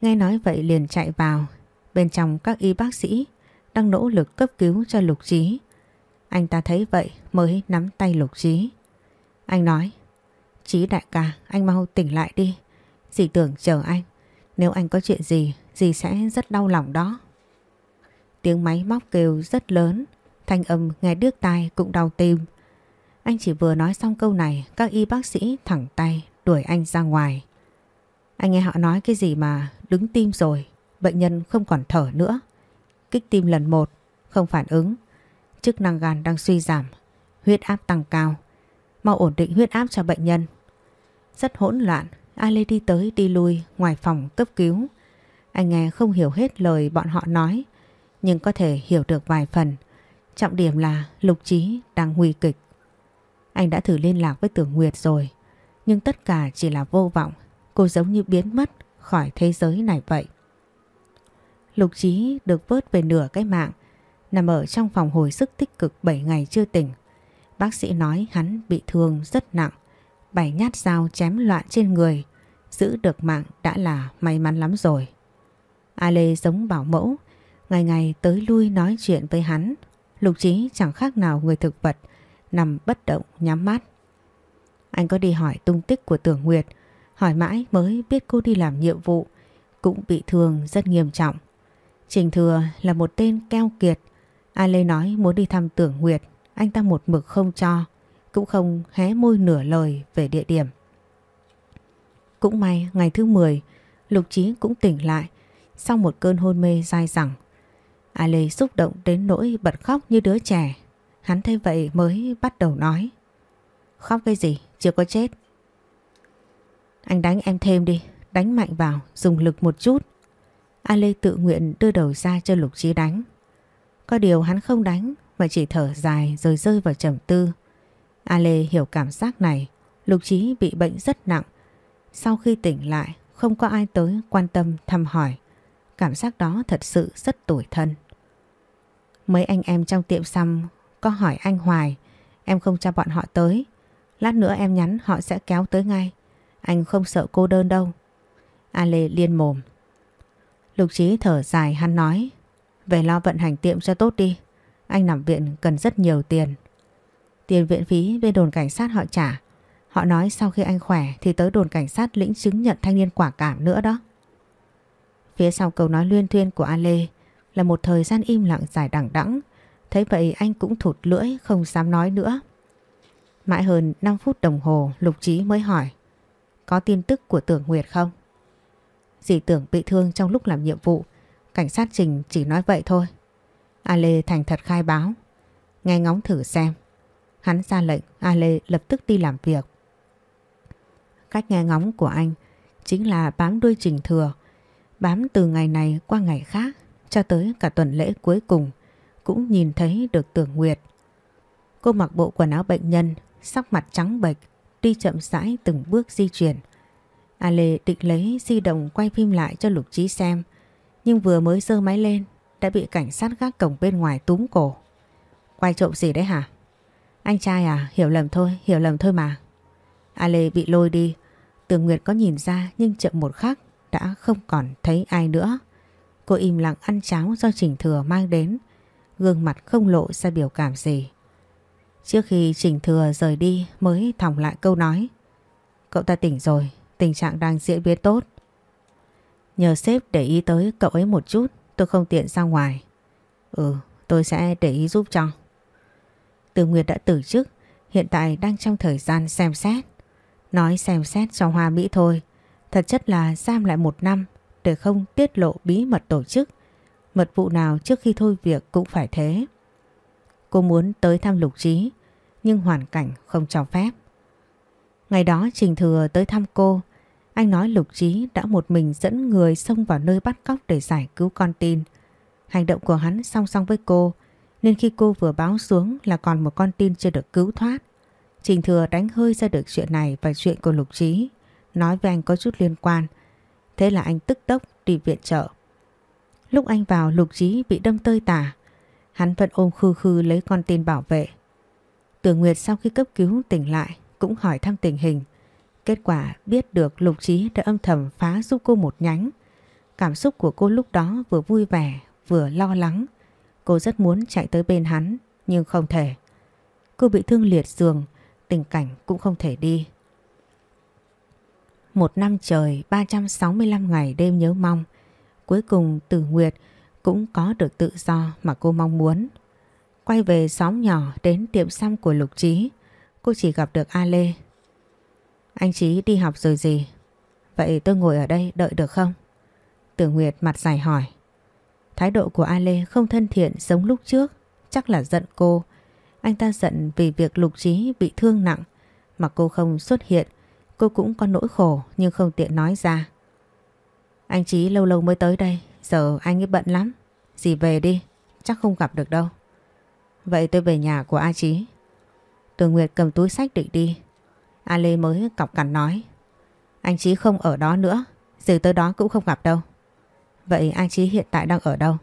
A: Nghe nói vậy liền chạy vào. Bên trong các y bác sĩ đang nỗ lực cấp cứu cho Lục Trí. Anh ta thấy vậy mới nắm tay Lục Trí. Anh nói, Trí đại ca, anh mau tỉnh lại đi. Dì tưởng chờ anh. Nếu anh có chuyện gì, dì sẽ rất đau lòng đó. Tiếng máy móc kêu rất lớn, thanh âm nghe đứt tai cũng đau tim. Anh chỉ vừa nói xong câu này, các y bác sĩ thẳng tay đuổi anh ra ngoài. Anh nghe họ nói cái gì mà đứng tim rồi, bệnh nhân không còn thở nữa. Kích tim lần một, không phản ứng. Chức năng gan đang suy giảm, huyết áp tăng cao. Mau ổn định huyết áp cho bệnh nhân. Rất hỗn loạn, Ale đi tới đi lui ngoài phòng cấp cứu. Anh nghe không hiểu hết lời bọn họ nói, nhưng có thể hiểu được vài phần. Trọng điểm là Lục Trí đang nguy kịch. Anh đã thử liên lạc với Tưởng Nguyệt rồi, nhưng tất cả chỉ là vô vọng. Cô giống như biến mất khỏi thế giới này vậy. Lục Trí được vớt về nửa cái mạng, nằm ở trong phòng hồi sức tích cực 7 ngày chưa tỉnh. Bác sĩ nói hắn bị thương rất nặng, bảy nhát dao chém loạn trên người, giữ được mạng đã là may mắn lắm rồi. A Lê giống bảo mẫu, ngày ngày tới lui nói chuyện với hắn, Lục Trí chẳng khác nào người thực vật, nằm bất động nhắm mắt. Anh có đi hỏi tung tích của Tưởng Nguyệt, hỏi mãi mới biết cô đi làm nhiệm vụ, cũng bị thương rất nghiêm trọng. Trình Thừa là một tên keo kiệt, A Lê nói muốn đi thăm Tưởng Nguyệt, anh ta một mực không cho, cũng không hé môi nửa lời về địa điểm. Cũng may ngày thứ 10, Lục Chí cũng tỉnh lại sau một cơn hôn mê dai dẳng. A Lê xúc động đến nỗi bật khóc như đứa trẻ. Hắn thấy vậy mới bắt đầu nói. Khóc cái gì? Chưa có chết. Anh đánh em thêm đi, đánh mạnh vào, dùng lực một chút. A Lê tự nguyện đưa đầu ra cho Lục Trí đánh. Có điều hắn không đánh mà chỉ thở dài rồi rơi vào trầm tư. A Lê hiểu cảm giác này, Lục Trí bị bệnh rất nặng. Sau khi tỉnh lại, không có ai tới quan tâm thăm hỏi. Cảm giác đó thật sự rất tủi thân. Mấy anh em trong tiệm xăm có hỏi anh Hoài, em không cho bọn họ tới. Lát nữa em nhắn họ sẽ kéo tới ngay. Anh không sợ cô đơn đâu. A Lê liên mồm. Lục Trí thở dài hắn nói. Về lo vận hành tiệm cho tốt đi. Anh nằm viện cần rất nhiều tiền. Tiền viện phí bên đồn cảnh sát họ trả. Họ nói sau khi anh khỏe thì tới đồn cảnh sát lĩnh chứng nhận thanh niên quả cảm nữa đó. Phía sau câu nói luyên thuyên của A Lê là một thời gian im lặng dài đằng đẵng. Thấy vậy anh cũng thụt lưỡi, không dám nói nữa. Mãi hơn 5 phút đồng hồ, Lục Trí mới hỏi, Có tin tức của Tưởng Nguyệt không? Dì Tưởng bị thương trong lúc làm nhiệm vụ Cảnh sát Trình chỉ nói vậy thôi A Lê thành thật khai báo, Nghe ngóng thử xem Hắn ra lệnh, A Lê lập tức đi làm việc Cách nghe ngóng của anh Chính là bám đuôi Trình Thừa Bám từ ngày này qua ngày khác Cho tới cả tuần lễ cuối cùng Cũng nhìn thấy được Tưởng Nguyệt. Cô mặc bộ quần áo bệnh nhân Sắc mặt trắng bệch Đi chậm rãi từng bước di chuyển. A Lê định lấy di động quay phim lại cho Lục Trí xem Nhưng vừa mới sơ máy lên Đã bị cảnh sát gác cổng bên ngoài túm cổ. Quay trộm gì đấy hả? Anh trai à, hiểu lầm thôi, hiểu lầm thôi mà. A Lê bị lôi đi. Tường Nguyệt có nhìn ra nhưng chậm một khắc đã không còn thấy ai nữa Cô im lặng ăn cháo do Trình Thừa mang đến Gương mặt không lộ ra biểu cảm gì Trước khi Trình Thừa rời đi mới thỏng lại câu nói Cậu ta tỉnh rồi, tình trạng đang diễn biến tốt. Nhờ sếp để ý tới cậu ấy một chút, tôi không tiện ra ngoài. Ừ, tôi sẽ để ý giúp cho. Từ Nguyệt đã từ chức, hiện tại đang trong thời gian xem xét. Nói xem xét cho Hoa Mỹ thôi, thật chất là giam lại một năm để không tiết lộ bí mật tổ chức. Mật vụ nào trước khi thôi việc cũng phải thế. Cô muốn tới thăm Lục Trí, nhưng hoàn cảnh không cho phép. Ngày đó Trình Thừa tới thăm cô, anh nói Lục Trí đã một mình dẫn người xông vào nơi bắt cóc để giải cứu con tin. Hành động của hắn song song với cô, nên khi cô vừa báo xuống là còn một con tin chưa được cứu thoát. Trình Thừa đánh hơi ra được chuyện này và chuyện của Lục Trí, nói với anh có chút liên quan. Thế là anh tức tốc đi viện trợ. Lúc anh vào Lục Trí bị đâm tơi tả, hắn vẫn ôm khư khư lấy con tin bảo vệ. Tường Nguyệt sau khi cấp cứu tỉnh lại cũng hỏi thăm tình hình. Kết quả biết được Lục Trí đã âm thầm phá giúp cô một nhánh. Cảm xúc của cô lúc đó vừa vui vẻ vừa lo lắng. Cô rất muốn chạy tới bên hắn nhưng không thể. Cô bị thương liệt giường, tình cảnh cũng không thể đi. Một năm trời 365 ngày đêm nhớ mong. Cuối cùng Tử Nguyệt cũng có được tự do mà cô mong muốn. Quay về xóm nhỏ đến tiệm xăm của Lục Trí, cô chỉ gặp được A Lê. Anh Trí đi học rồi gì? Vậy tôi ngồi ở đây đợi được không? Tử Nguyệt mặt dài hỏi. Thái độ của A Lê không thân thiện giống lúc trước, chắc là giận cô. Anh ta giận vì việc Lục Trí bị thương nặng, mà cô không xuất hiện. Cô cũng có nỗi khổ nhưng không tiện nói ra. Anh chí lâu lâu mới tới đây, giờ anh ấy bận lắm. Dì về đi, chắc không gặp được đâu. Vậy tôi về nhà của A chí Tường Nguyệt cầm túi sách định đi. A Lê mới cọc cằn nói. Anh chí không ở đó nữa, dì tới đó cũng không gặp đâu. Vậy anh chí hiện tại đang ở đâu?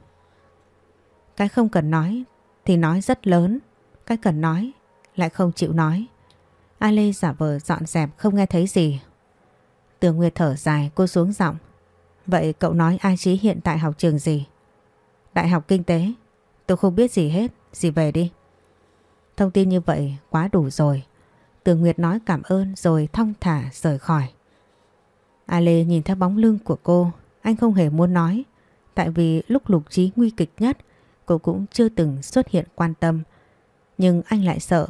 A: Cái không cần nói thì nói rất lớn, cái cần nói lại không chịu nói. A Lê giả vờ dọn dẹp không nghe thấy gì. Tường Nguyệt thở dài cô xuống giọng. Vậy cậu nói A Chí hiện tại học trường gì? Đại học Kinh tế. Tôi không biết gì hết, gì về đi. Thông tin như vậy quá đủ rồi. Tường Nguyệt nói cảm ơn rồi thong thả rời khỏi. A Lê nhìn theo bóng lưng của cô, anh không hề muốn nói. Tại vì lúc lục trí nguy kịch nhất, cô cũng chưa từng xuất hiện quan tâm. Nhưng anh lại sợ,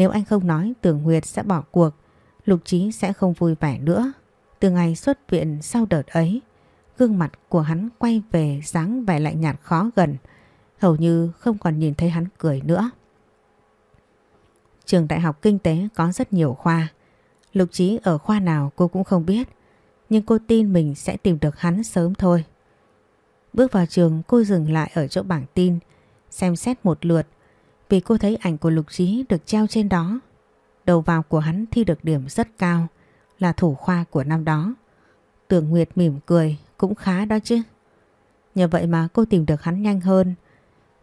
A: nếu anh không nói Tường Nguyệt sẽ bỏ cuộc, lục trí sẽ không vui vẻ nữa. Từ ngày xuất viện sau đợt ấy, gương mặt của hắn quay về dáng vẻ lạnh nhạt khó gần, hầu như không còn nhìn thấy hắn cười nữa. Trường Đại học Kinh tế có rất nhiều khoa. Lục Trí ở khoa nào cô cũng không biết. Nhưng cô tin mình sẽ tìm được hắn sớm thôi. Bước vào trường cô dừng lại ở chỗ bảng tin. Xem xét một lượt. Vì cô thấy ảnh của Lục Trí được treo trên đó. Đầu vào của hắn thi được điểm rất cao. Là thủ khoa của năm đó. Tưởng Nguyệt mỉm cười, cũng khá đó chứ. Nhờ vậy mà cô tìm được hắn nhanh hơn.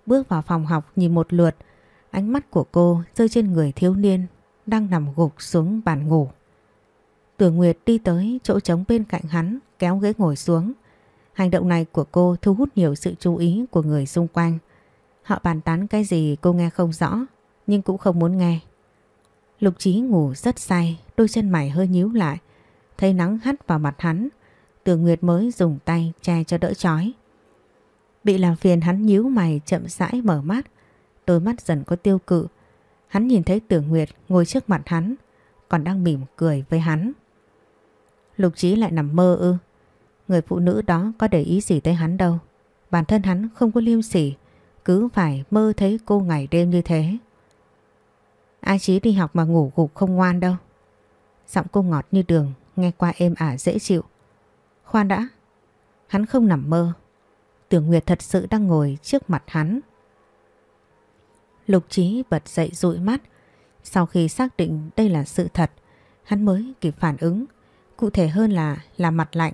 A: Bước vào phòng học nhìn một lượt, Ánh mắt của cô rơi trên người thiếu niên đang nằm gục xuống bàn ngủ. Tưởng Nguyệt đi tới chỗ trống bên cạnh hắn, kéo ghế ngồi xuống. Hành động này của cô thu hút nhiều sự chú ý của người xung quanh. Họ bàn tán cái gì cô nghe không rõ nhưng cũng không muốn nghe. Lục Trí ngủ rất say, đôi chân mày hơi nhíu lại. Thấy nắng hắt vào mặt hắn, Tường Nguyệt mới dùng tay che cho đỡ chói. Bị làm phiền hắn nhíu mày chậm rãi mở mắt, đôi mắt dần có tiêu cự. Hắn nhìn thấy Tưởng Nguyệt ngồi trước mặt hắn, còn đang mỉm cười với hắn. Lục Chí lại nằm mơ ư. Người phụ nữ đó có để ý gì tới hắn đâu. Bản thân hắn không có liêm sỉ, cứ phải mơ thấy cô ngày đêm như thế. Ai Chí đi học mà ngủ gục không ngoan đâu. Giọng cô ngọt như đường, nghe qua êm ả dễ chịu. Khoan đã, hắn không nằm mơ. Tưởng Nguyệt thật sự đang ngồi trước mặt hắn. Lục Chí bật dậy dụi mắt. Sau khi xác định đây là sự thật, hắn mới kịp phản ứng. Cụ thể hơn là là mặt lạnh.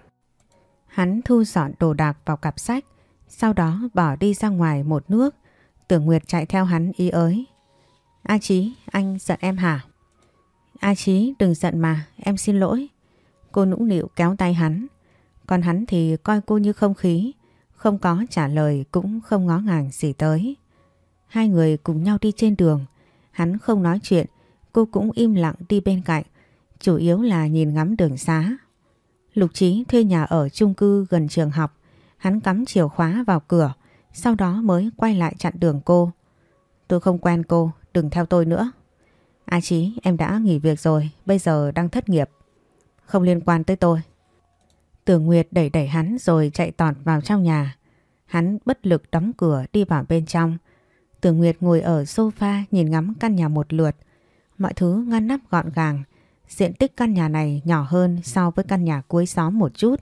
A: Hắn thu dọn đồ đạc vào cặp sách, sau đó bỏ đi ra ngoài một nước. Tưởng Nguyệt chạy theo hắn ý ới. A Chí, anh giận em hả? A Chí đừng giận mà, em xin lỗi. Cô nũng nịu kéo tay hắn. Còn hắn thì coi cô như không khí, không có trả lời cũng không ngó ngàng gì tới. Hai người cùng nhau đi trên đường. Hắn không nói chuyện, cô cũng im lặng đi bên cạnh. Chủ yếu là nhìn ngắm đường xá. Lục Chí thuê nhà ở chung cư gần trường học. Hắn cắm chìa khóa vào cửa, sau đó mới quay lại chặn đường cô. Tôi không quen cô, đừng theo tôi nữa. A Chí, em đã nghỉ việc rồi, bây giờ đang thất nghiệp. Không liên quan tới tôi. Tường Nguyệt đẩy đẩy hắn rồi chạy tọt vào trong nhà. Hắn bất lực đóng cửa đi vào bên trong. Tưởng Nguyệt ngồi ở sofa nhìn ngắm căn nhà một lượt. Mọi thứ ngăn nắp gọn gàng. Diện tích căn nhà này nhỏ hơn so với căn nhà cuối xóm một chút.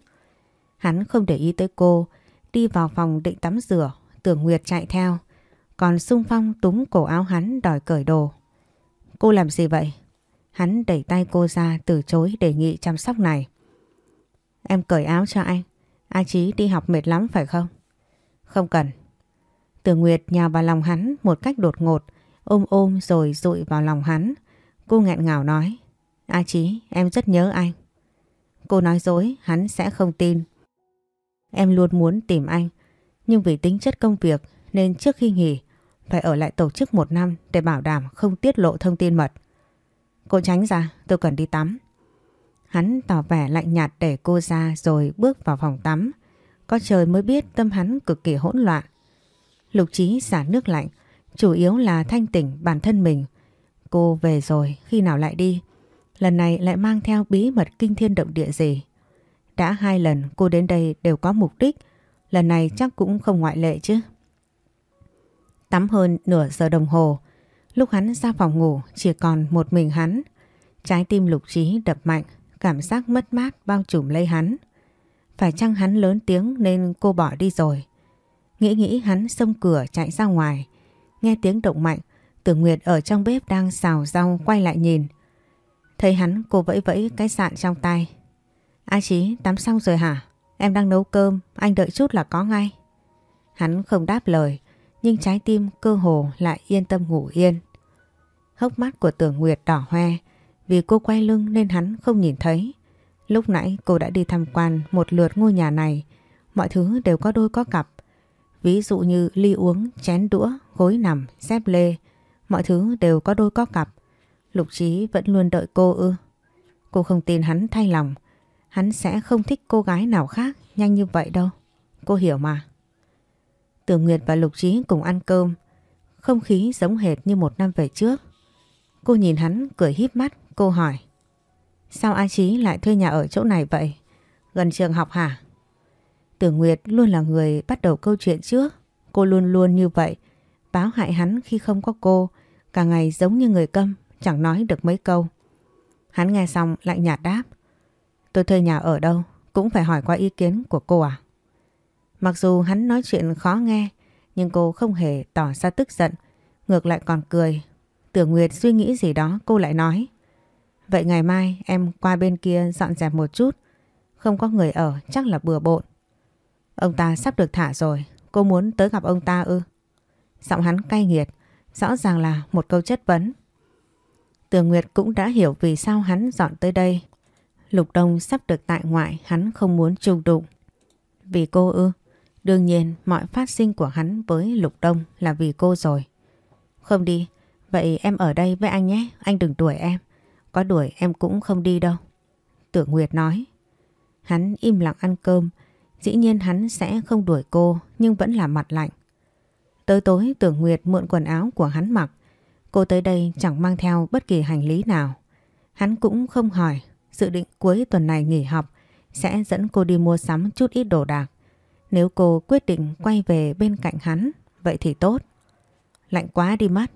A: Hắn không để ý tới cô, đi vào phòng định tắm rửa, Tưởng Nguyệt chạy theo. Còn Sung Phong túm cổ áo hắn đòi cởi đồ. Cô làm gì vậy? Hắn đẩy tay cô ra từ chối đề nghị chăm sóc này. Em cởi áo cho anh. A Chí đi học mệt lắm phải không? Không cần, Tử Nguyệt nhào vào lòng hắn một cách đột ngột, ôm ôm rồi rụi vào lòng hắn. Cô nghẹn ngào nói, A Chí, em rất nhớ anh. Cô nói dối, hắn sẽ không tin. Em luôn muốn tìm anh, nhưng vì tính chất công việc nên trước khi nghỉ phải ở lại tổ chức một năm để bảo đảm không tiết lộ thông tin mật. Cô tránh ra, tôi cần đi tắm. Hắn tỏ vẻ lạnh nhạt để cô ra rồi bước vào phòng tắm. Có trời mới biết tâm hắn cực kỳ hỗn loạn. Lục trí xả nước lạnh, chủ yếu là thanh tỉnh bản thân mình. Cô về rồi, khi nào lại đi? Lần này lại mang theo bí mật kinh thiên động địa gì? Đã hai lần cô đến đây đều có mục đích, lần này chắc cũng không ngoại lệ chứ. Tắm hơn nửa giờ đồng hồ, lúc hắn ra phòng ngủ chỉ còn một mình hắn. Trái tim lục trí đập mạnh, cảm giác mất mát bao trùm lấy hắn. Phải chăng hắn lớn tiếng nên cô bỏ đi rồi. Nghĩ nghĩ hắn xông cửa chạy ra ngoài. Nghe tiếng động mạnh, Tưởng Nguyệt ở trong bếp đang xào rau quay lại nhìn. Thấy hắn cô vẫy vẫy cái sạn trong tay. A Chí tắm xong rồi hả? Em đang nấu cơm, anh đợi chút là có ngay. Hắn không đáp lời, nhưng trái tim cơ hồ lại yên tâm ngủ yên. Hốc mắt của Tưởng Nguyệt đỏ hoe, vì cô quay lưng nên hắn không nhìn thấy. Lúc nãy cô đã đi tham quan một lượt ngôi nhà này, mọi thứ đều có đôi có cặp. Ví dụ như ly uống, chén đũa, gối nằm, dép lê, mọi thứ đều có đôi có cặp. Lục Trí vẫn luôn đợi cô ư. Cô không tin hắn thay lòng, hắn sẽ không thích cô gái nào khác nhanh như vậy đâu. Cô hiểu mà. Tưởng Nguyệt và Lục Trí cùng ăn cơm, không khí giống hệt như một năm về trước. Cô nhìn hắn cười híp mắt, cô hỏi. Sao A Chí lại thuê nhà ở chỗ này vậy? Gần trường học hả? Tưởng Nguyệt luôn là người bắt đầu câu chuyện trước. Cô luôn luôn như vậy. Báo hại hắn khi không có cô. Cả ngày giống như người câm, chẳng nói được mấy câu. Hắn nghe xong lạnh nhạt đáp. Tôi thuê nhà ở đâu? Cũng phải hỏi qua ý kiến của cô à? Mặc dù hắn nói chuyện khó nghe, nhưng cô không hề tỏ ra tức giận. Ngược lại còn cười. Tưởng Nguyệt suy nghĩ gì đó cô lại nói. Vậy ngày mai em qua bên kia dọn dẹp một chút. Không có người ở chắc là bừa bộn. Ông ta sắp được thả rồi. Cô muốn tới gặp ông ta ư? Giọng hắn cay nghiệt. Rõ ràng là một câu chất vấn. Tường Nguyệt cũng đã hiểu vì sao hắn dọn tới đây. Lục Đông sắp được tại ngoại, hắn không muốn chung đụng. Vì cô ư? Đương nhiên, mọi phát sinh của hắn với Lục Đông là vì cô rồi. Không đi. Vậy em ở đây với anh nhé. Anh đừng đuổi em. Có đuổi em cũng không đi đâu. Tưởng Nguyệt nói. Hắn im lặng ăn cơm. Dĩ nhiên hắn sẽ không đuổi cô, nhưng vẫn là mặt lạnh. Tới tối Tưởng Nguyệt mượn quần áo của hắn mặc. Cô tới đây chẳng mang theo bất kỳ hành lý nào. Hắn cũng không hỏi. Dự định cuối tuần này nghỉ học sẽ dẫn cô đi mua sắm chút ít đồ đạc. Nếu cô quyết định quay về bên cạnh hắn, vậy thì tốt. Lạnh quá đi mất.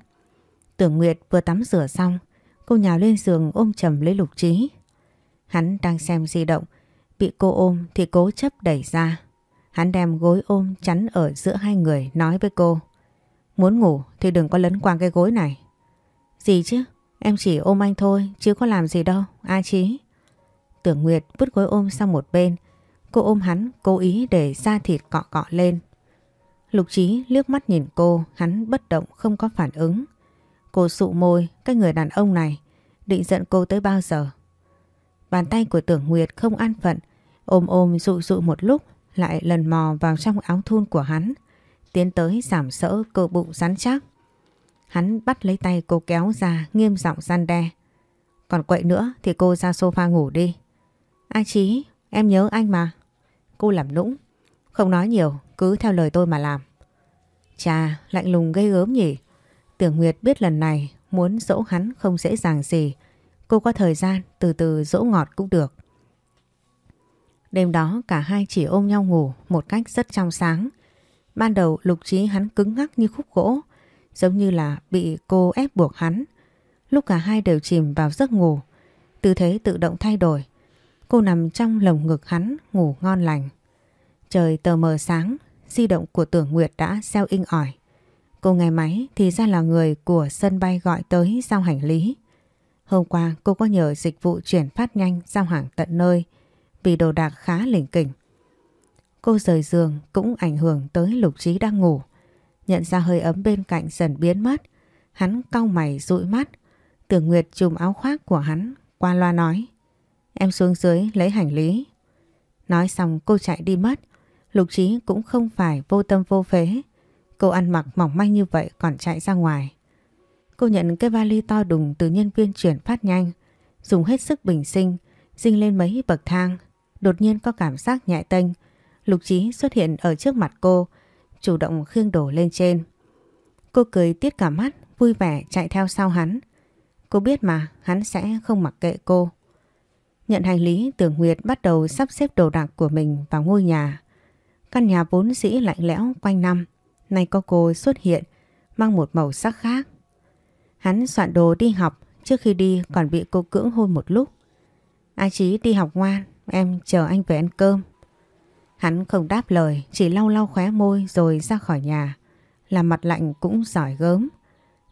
A: Tưởng Nguyệt vừa tắm rửa xong, Cô nhào lên giường ôm chầm lấy lục trí. Hắn đang xem di động, bị cô ôm thì cố chấp đẩy ra. Hắn đem gối ôm chắn ở giữa hai người nói với cô. Muốn ngủ thì đừng có lấn qua cái gối này. Gì chứ? Em chỉ ôm anh thôi chứ có làm gì đâu, A Chí. Tưởng Nguyệt vứt gối ôm sang một bên. Cô ôm hắn cố ý để da thịt cọ cọ lên. Lục Chí liếc mắt nhìn cô, hắn bất động không có phản ứng. Cô sụ môi, cái người đàn ông này định giận cô tới bao giờ. Bàn tay của tưởng Nguyệt không an phận, ôm ôm dụ dụ một lúc, lại lần mò vào trong áo thun của hắn, tiến tới giảm sỡ cơ bụng rắn chắc. Hắn bắt lấy tay cô kéo ra, nghiêm giọng gian đe. Còn quậy nữa thì cô ra sofa ngủ đi. A Chí, em nhớ anh mà. Cô làm nũng, không nói nhiều, cứ theo lời tôi mà làm. Chà, lạnh lùng gây gớm nhỉ. Tưởng Nguyệt biết lần này muốn dỗ hắn không dễ dàng gì. Cô có thời gian từ từ dỗ ngọt cũng được. Đêm đó cả hai chỉ ôm nhau ngủ một cách rất trong sáng. Ban đầu lục trí hắn cứng ngắc như khúc gỗ, giống như là bị cô ép buộc hắn. Lúc cả hai đều chìm vào giấc ngủ, tư thế tự động thay đổi. Cô nằm trong lồng ngực hắn ngủ ngon lành. Trời tờ mờ sáng, di động của tưởng Nguyệt đã xeo inh ỏi. Cô nghe máy thì ra là người của sân bay gọi tới giao hành lý. Hôm qua cô có nhờ dịch vụ chuyển phát nhanh giao hàng tận nơi vì đồ đạc khá lỉnh kỉnh. Cô rời giường cũng ảnh hưởng tới lục trí đang ngủ. Nhận ra hơi ấm bên cạnh dần biến mất. Hắn cau mày dụi mắt. Tưởng Nguyệt chùm áo khoác của hắn qua loa nói. Em xuống dưới lấy hành lý. Nói xong cô chạy đi mất. Lục trí cũng không phải vô tâm vô phế. Cô ăn mặc mỏng manh như vậy còn chạy ra ngoài. Cô nhận cái vali to đùng từ nhân viên chuyển phát nhanh, dùng hết sức bình sinh, Dinh lên mấy bậc thang, đột nhiên có cảm giác nhẹ tênh. Lục Trí xuất hiện ở trước mặt cô, chủ động khiêng đổ lên trên. Cô cười tiết cả mắt, vui vẻ chạy theo sau hắn. Cô biết mà, hắn sẽ không mặc kệ cô. Nhận hành lý, Tưởng Nguyệt bắt đầu sắp xếp đồ đạc của mình vào ngôi nhà. Căn nhà vốn dĩ lạnh lẽo quanh năm, nay có cô xuất hiện, mang một màu sắc khác. Hắn soạn đồ đi học, trước khi đi còn bị cô cưỡng hôn một lúc. A Chí đi học ngoan, em chờ anh về ăn cơm. Hắn không đáp lời, chỉ lau lau khóe môi rồi ra khỏi nhà. Làm mặt lạnh cũng giỏi gớm.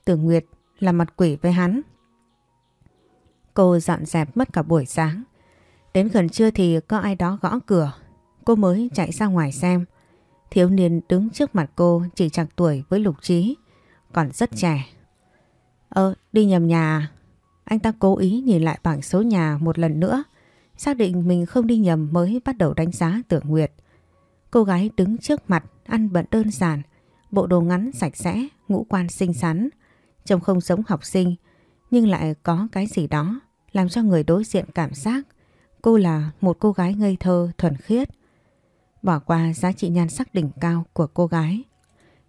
A: Tưởng Nguyệt là mặt quỷ với hắn. Cô dọn dẹp mất cả buổi sáng. Đến gần trưa thì có ai đó gõ cửa. Cô mới chạy ra ngoài xem. Thiếu niên đứng trước mặt cô chỉ chạc tuổi với Lục Trí. Còn rất trẻ. Ơ, đi nhầm nhà à? Anh ta cố ý nhìn lại bảng số nhà một lần nữa. Xác định mình không đi nhầm mới bắt đầu đánh giá tưởng Nguyệt. Cô gái đứng trước mặt ăn bận đơn giản. Bộ đồ ngắn sạch sẽ, ngũ quan xinh xắn. Trông không giống học sinh nhưng lại có cái gì đó làm cho người đối diện cảm giác cô là một cô gái ngây thơ thuần khiết. Bỏ qua giá trị nhan sắc đỉnh cao của cô gái.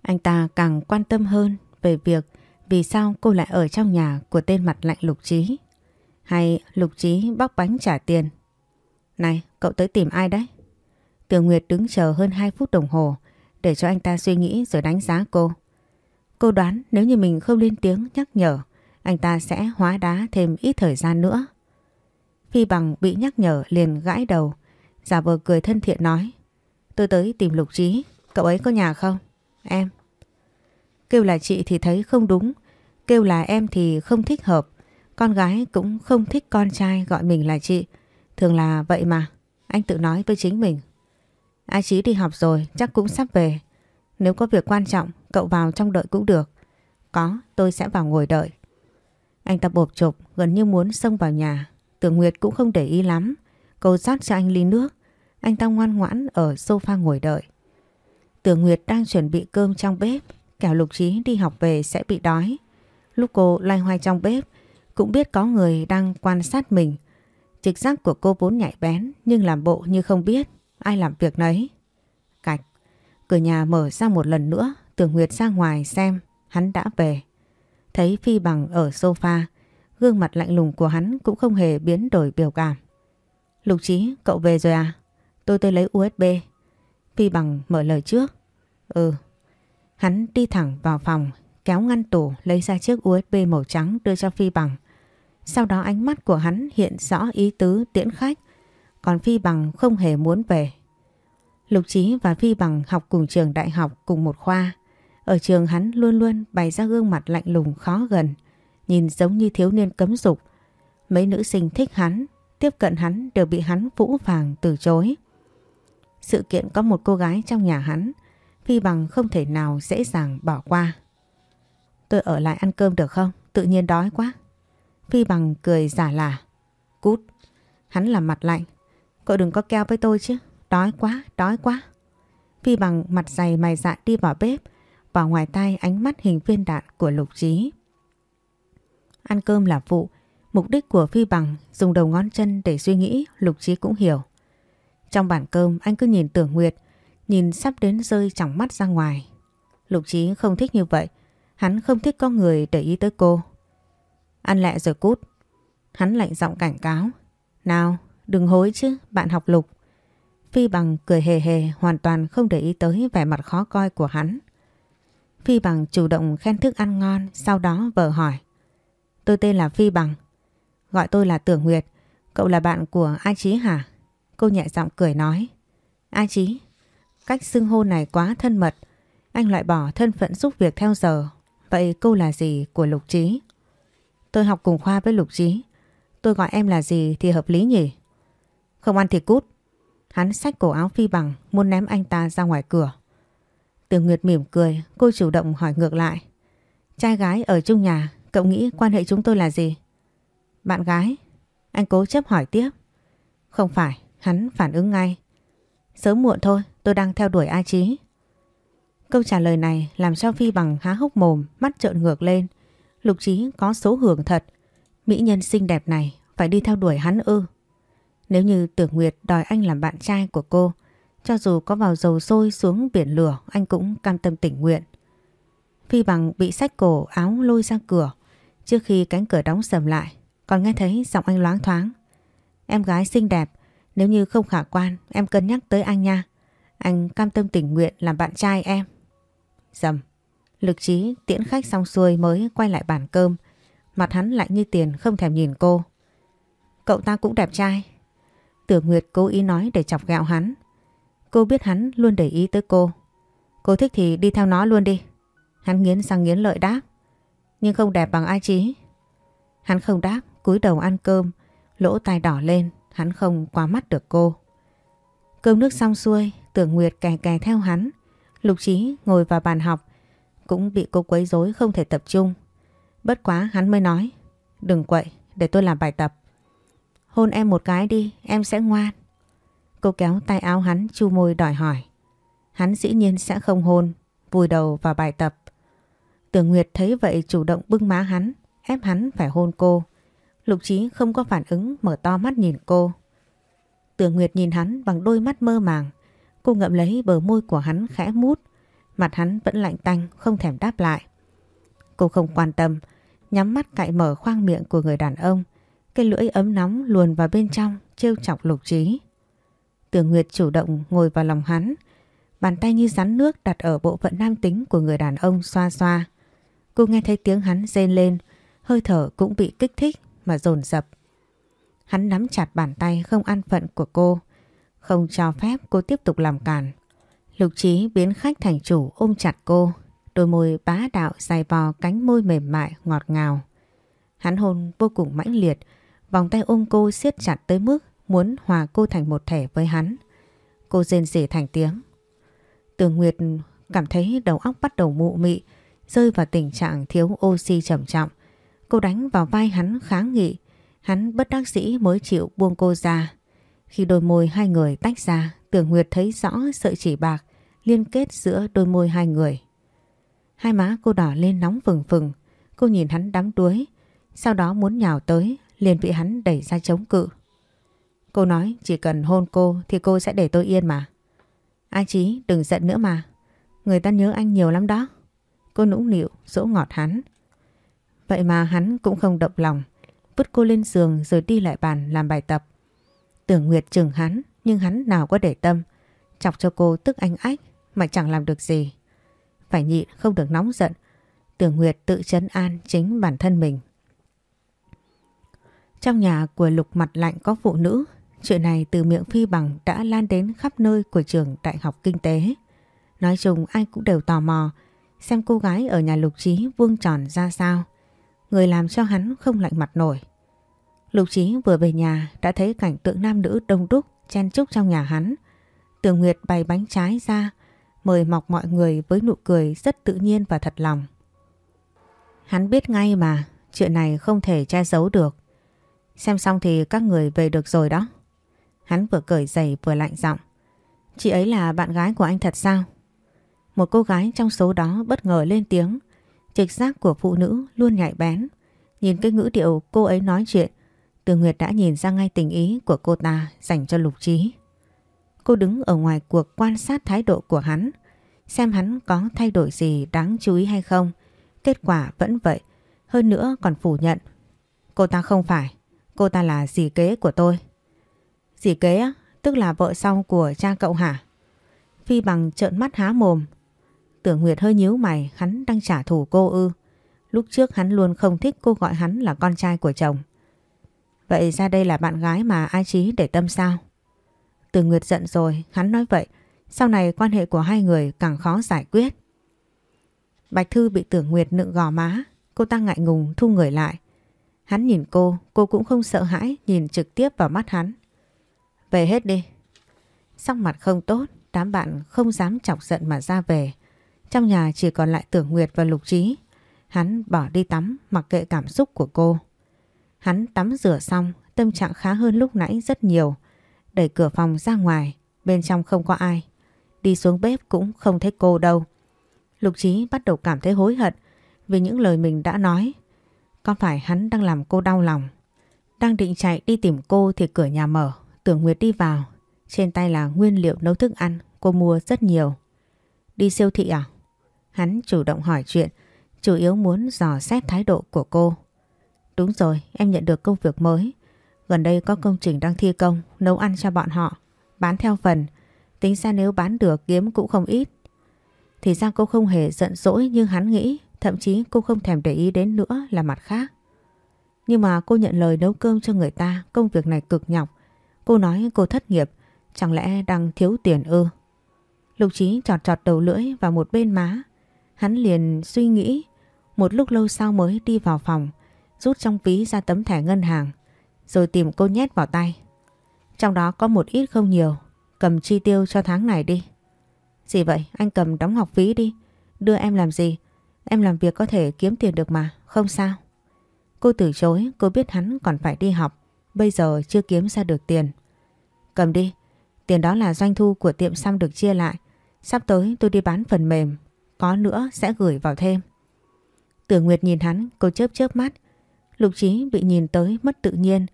A: Anh ta càng quan tâm hơn về việc vì sao cô lại ở trong nhà của tên mặt lạnh Lục Trí. Hay Lục Trí bóc bánh trả tiền. Này, cậu tới tìm ai đấy? Tường Nguyệt đứng chờ hơn 2 phút đồng hồ để cho anh ta suy nghĩ rồi đánh giá cô. Cô đoán nếu như mình không lên tiếng nhắc nhở anh ta sẽ hóa đá thêm ít thời gian nữa. Phi bằng bị nhắc nhở liền gãi đầu, giả vờ cười thân thiện nói. Tôi tới tìm Lục Trí, cậu ấy có nhà không? Em. Kêu là chị thì thấy không đúng, kêu là em thì không thích hợp. Con gái cũng không thích con trai gọi mình là chị. Thường là vậy mà, anh tự nói với chính mình. A Trí đi học rồi, chắc cũng sắp về. Nếu có việc quan trọng, cậu vào trong đợi cũng được. Có, tôi sẽ vào ngồi đợi. Anh ta bộp chộp gần như muốn xông vào nhà. Tưởng Nguyệt cũng không để ý lắm. Cô rót cho anh ly nước. Anh ta ngoan ngoãn ở sofa ngồi đợi. Tưởng Nguyệt đang chuẩn bị cơm trong bếp. Kẻo lục trí đi học về sẽ bị đói. Lúc cô loay hoay trong bếp cũng biết có người đang quan sát mình. Trực giác của cô vốn nhạy bén nhưng làm bộ như không biết ai làm việc nấy. Cạch, cửa nhà mở ra một lần nữa, Tưởng Nguyệt ra ngoài xem hắn đã về. Thấy Phi Bằng ở sofa, gương mặt lạnh lùng của hắn cũng không hề biến đổi biểu cảm. Lục Chí, cậu về rồi à? Tôi tới lấy USB. Phi Bằng mở lời trước. Ừ. Hắn đi thẳng vào phòng, kéo ngăn tủ lấy ra chiếc USB màu trắng đưa cho Phi Bằng. Sau đó ánh mắt của hắn hiện rõ ý tứ tiễn khách, còn Phi Bằng không hề muốn về. Lục Chí và Phi Bằng học cùng trường đại học cùng một khoa. Ở trường hắn luôn luôn bày ra gương mặt lạnh lùng khó gần, nhìn giống như thiếu niên cấm dục. Mấy nữ sinh thích hắn, tiếp cận hắn đều bị hắn vũ vàng từ chối. Sự kiện có một cô gái trong nhà hắn, Phi Bằng không thể nào dễ dàng bỏ qua. Tôi ở lại ăn cơm được không? Tự nhiên đói quá. Phi Bằng cười giả lả. Cút. Hắn làm mặt lạnh. Cậu đừng có keo với tôi chứ. Đói quá, đói quá. Phi Bằng mặt dày mày dạ đi vào bếp bỏ ngoài tay ánh mắt hình viên đạn của Lục Trí. Ăn cơm là vụ mục đích của Phi Bằng dùng đầu ngón chân để suy nghĩ Lục Trí cũng hiểu. Trong bàn cơm anh cứ nhìn Tưởng Nguyệt, nhìn sắp đến rơi trong mắt ra ngoài. Lục Trí không thích như vậy, hắn không thích có người để ý tới cô. Ăn lẹ rồi cút. Hắn lạnh giọng cảnh cáo. Nào, đừng hối chứ, bạn học Lục. Phi Bằng cười hề hề hoàn toàn không để ý tới vẻ mặt khó coi của hắn. Phi Bằng chủ động khen thức ăn ngon, sau đó vợ hỏi. Tôi tên là Phi Bằng. Gọi tôi là Tưởng Nguyệt. Cậu là bạn của A Chí hả? Cô nhẹ giọng cười nói. A Chí, cách xưng hô này quá thân mật. Anh loại bỏ thân phận giúp việc theo giờ. Vậy cô là gì của Lục Chí? Tôi học cùng khoa với Lục Chí. Tôi gọi em là gì thì hợp lý nhỉ? Không ăn thì cút. Hắn xách cổ áo Phi Bằng muốn ném anh ta ra ngoài cửa. Tiểu Nguyệt mỉm cười, cô chủ động hỏi ngược lại. Trai gái ở chung nhà, cậu nghĩ quan hệ chúng tôi là gì? Bạn gái? Anh cố chấp hỏi tiếp. Không phải, hắn phản ứng ngay. Sớm muộn thôi, tôi đang theo đuổi A Chí. Câu trả lời này làm cho Phi bằng há hốc mồm, mắt trợn ngược lên. Lục Chí có số hưởng thật. Mỹ nhân xinh đẹp này phải đi theo đuổi hắn ư. Nếu như Tưởng Nguyệt đòi anh làm bạn trai của cô, cho dù có vào dầu sôi xuống biển lửa anh cũng cam tâm tình nguyện. Phi bằng bị sách cổ áo lôi ra cửa. Trước khi cánh cửa đóng sầm lại, còn nghe thấy giọng anh loáng thoáng. Em gái xinh đẹp, nếu như không khả quan, em cân nhắc tới anh nha. Anh cam tâm tình nguyện làm bạn trai em. Dầm. Lực trí tiễn khách xong xuôi mới quay lại bàn cơm. Mặt hắn lạnh như tiền không thèm nhìn cô. Cậu ta cũng đẹp trai. Tưởng Nguyệt cố ý nói để chọc gạo hắn. Cô biết hắn luôn để ý tới cô. Cô thích thì đi theo nó luôn đi. Hắn nghiến răng nghiến lợi đáp. Nhưng không đẹp bằng ai chí. Hắn không đáp, cúi đầu ăn cơm, lỗ tai đỏ lên, hắn không qua mắt được cô. Cơm nước xong xuôi, tưởng Nguyệt kè kè theo hắn. Lục Trí ngồi vào bàn học, cũng bị cô quấy rối không thể tập trung. Bất quá hắn mới nói, đừng quậy, để tôi làm bài tập. Hôn em một cái đi, em sẽ ngoan. Cô kéo tay áo hắn chu môi đòi hỏi. Hắn dĩ nhiên sẽ không hôn, vùi đầu vào bài tập. Tưởng Nguyệt thấy vậy chủ động bưng má hắn, ép hắn phải hôn cô. Lục Trí không có phản ứng mở to mắt nhìn cô. Tưởng Nguyệt nhìn hắn bằng đôi mắt mơ màng. Cô ngậm lấy bờ môi của hắn khẽ mút. Mặt hắn vẫn lạnh tanh không thèm đáp lại. Cô không quan tâm, nhắm mắt cạy mở khoang miệng của người đàn ông. Cái lưỡi ấm nóng luồn vào bên trong, trêu chọc lục trí. Tưởng Nguyệt chủ động ngồi vào lòng hắn. Bàn tay như rắn nước đặt ở bộ phận nam tính của người đàn ông xoa xoa. Cô nghe thấy tiếng hắn rên lên, hơi thở cũng bị kích thích mà dồn dập. Hắn nắm chặt bàn tay không an phận của cô, không cho phép cô tiếp tục làm cản. Lục trí biến khách thành chủ ôm chặt cô, đôi môi bá đạo dài vò cánh môi mềm mại ngọt ngào. Hắn hôn vô cùng mãnh liệt, vòng tay ôm cô siết chặt tới mức muốn hòa cô thành một thể với hắn. Cô rên rỉ thành tiếng. Tường Nguyệt cảm thấy đầu óc bắt đầu mụ mị, rơi vào tình trạng thiếu oxy trầm trọng. Cô đánh vào vai hắn kháng nghị, hắn bất đắc dĩ mới chịu buông cô ra. Khi đôi môi hai người tách ra, Tường Nguyệt thấy rõ sợi chỉ bạc liên kết giữa đôi môi hai người. Hai má cô đỏ lên nóng phừng phừng, cô nhìn hắn đắm đuối, sau đó muốn nhào tới, liền bị hắn đẩy ra chống cự. Cô nói chỉ cần hôn cô thì cô sẽ để tôi yên mà. Ai chí đừng giận nữa mà, người ta nhớ anh nhiều lắm đó. Cô nũng nịu, dỗ ngọt hắn. Vậy mà hắn cũng không động lòng, vứt cô lên giường rồi đi lại bàn làm bài tập. Tưởng Nguyệt chừng hắn, nhưng hắn nào có để tâm, chọc cho cô tức anh ách mà chẳng làm được gì. Phải nhịn không được nóng giận, Tưởng Nguyệt tự chấn an chính bản thân mình. Trong nhà của Lục mặt lạnh có phụ nữ, chuyện này từ miệng phi bằng đã lan đến khắp nơi của trường Đại học Kinh tế. Nói chung ai cũng đều tò mò xem cô gái ở nhà Lục Trí vuông tròn ra sao. Người làm cho hắn không lạnh mặt nổi. Lục Trí vừa về nhà đã thấy cảnh tượng nam nữ đông đúc chen chúc trong nhà hắn. Tường Nguyệt bày bánh trái ra, mời mọc mọi người với nụ cười rất tự nhiên và thật lòng. Hắn biết ngay mà, chuyện này không thể che giấu được. Xem xong thì các người về được rồi đó. Hắn vừa cởi giày vừa lạnh giọng. Chị ấy là bạn gái của anh thật sao? Một cô gái trong số đó bất ngờ lên tiếng. Trực giác của phụ nữ luôn nhạy bén. Nhìn cái ngữ điệu cô ấy nói chuyện, Từ Nguyệt đã nhìn ra ngay tình ý của cô ta dành cho Lục Trí. Cô đứng ở ngoài cuộc quan sát thái độ của hắn, xem hắn có thay đổi gì đáng chú ý hay không. Kết quả vẫn vậy, hơn nữa còn phủ nhận. Cô ta không phải, cô ta là dì kế của tôi. Dì kế á, tức là vợ sau của cha cậu hả? Phi bằng trợn mắt há mồm. Tưởng Nguyệt hơi nhíu mày, hắn đang trả thù cô ư. Lúc trước hắn luôn không thích cô gọi hắn là con trai của chồng. Vậy ra đây là bạn gái mà ai chí để tâm sao? Tưởng Nguyệt giận rồi, hắn nói vậy. Sau này quan hệ của hai người càng khó giải quyết. Bạch Thư bị Tưởng Nguyệt nựng gò má. Cô ta ngại ngùng thu người lại. Hắn nhìn cô, cô cũng không sợ hãi nhìn trực tiếp vào mắt hắn. Về hết đi. Sắc mặt không tốt, đám bạn không dám chọc giận mà ra về. Trong nhà chỉ còn lại Tưởng Nguyệt và Lục Trí. Hắn bỏ đi tắm mặc kệ cảm xúc của cô. Hắn tắm rửa xong, tâm trạng khá hơn lúc nãy rất nhiều. Đẩy cửa phòng ra ngoài, bên trong không có ai. Đi xuống bếp cũng không thấy cô đâu. Lục Trí bắt đầu cảm thấy hối hận vì những lời mình đã nói. Có phải hắn đang làm cô đau lòng? Đang định chạy đi tìm cô thì cửa nhà mở, Tưởng Nguyệt đi vào, trên tay là nguyên liệu nấu thức ăn, cô mua rất nhiều. Đi siêu thị à? Hắn chủ động hỏi chuyện, chủ yếu muốn dò xét thái độ của cô. Đúng rồi, em nhận được công việc mới. Gần đây có công trình đang thi công, nấu ăn cho bọn họ, bán theo phần. Tính ra nếu bán được kiếm cũng không ít. Thì ra cô không hề giận dỗi như hắn nghĩ, thậm chí cô không thèm để ý đến nữa là mặt khác. Nhưng mà cô nhận lời nấu cơm cho người ta, công việc này cực nhọc. Cô nói cô thất nghiệp, chẳng lẽ đang thiếu tiền ư? Lục Chí chọt chọt đầu lưỡi vào một bên má. Hắn liền suy nghĩ, một lúc lâu sau mới đi vào phòng, rút trong ví ra tấm thẻ ngân hàng, rồi tìm cô nhét vào tay. Trong đó có một ít không nhiều, cầm chi tiêu cho tháng này đi. Gì vậy, anh cầm đóng học phí đi, đưa em làm gì? Em làm việc có thể kiếm tiền được mà, không sao. Cô từ chối, cô biết hắn còn phải đi học, bây giờ chưa kiếm ra được tiền. Cầm đi, tiền đó là doanh thu của tiệm xăm được chia lại. Sắp tới tôi đi bán phần mềm, có nữa sẽ gửi vào thêm. Tưởng Nguyệt nhìn hắn, cô chớp chớp mắt. Lục Chí bị nhìn tới mất tự nhiên.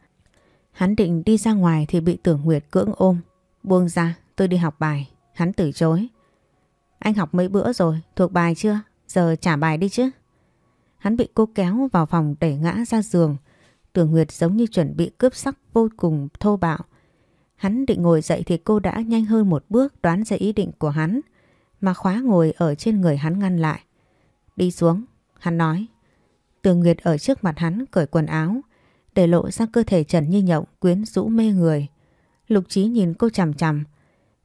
A: Hắn định đi ra ngoài thì bị Tưởng Nguyệt cưỡng ôm. Buông ra, tôi đi học bài. Hắn từ chối. Anh học mấy bữa rồi, thuộc bài chưa? Giờ trả bài đi chứ. Hắn bị cô kéo vào phòng đẩy ngã ra giường. Tưởng Nguyệt giống như chuẩn bị cướp sắc vô cùng thô bạo. Hắn định ngồi dậy thì cô đã nhanh hơn một bước đoán ra ý định của hắn. Mà khóa ngồi ở trên người hắn ngăn lại. Đi xuống, hắn nói. Tường Nguyệt ở trước mặt hắn cởi quần áo. Để lộ ra cơ thể trần như nhộng quyến rũ mê người. Lục trí nhìn cô chằm chằm.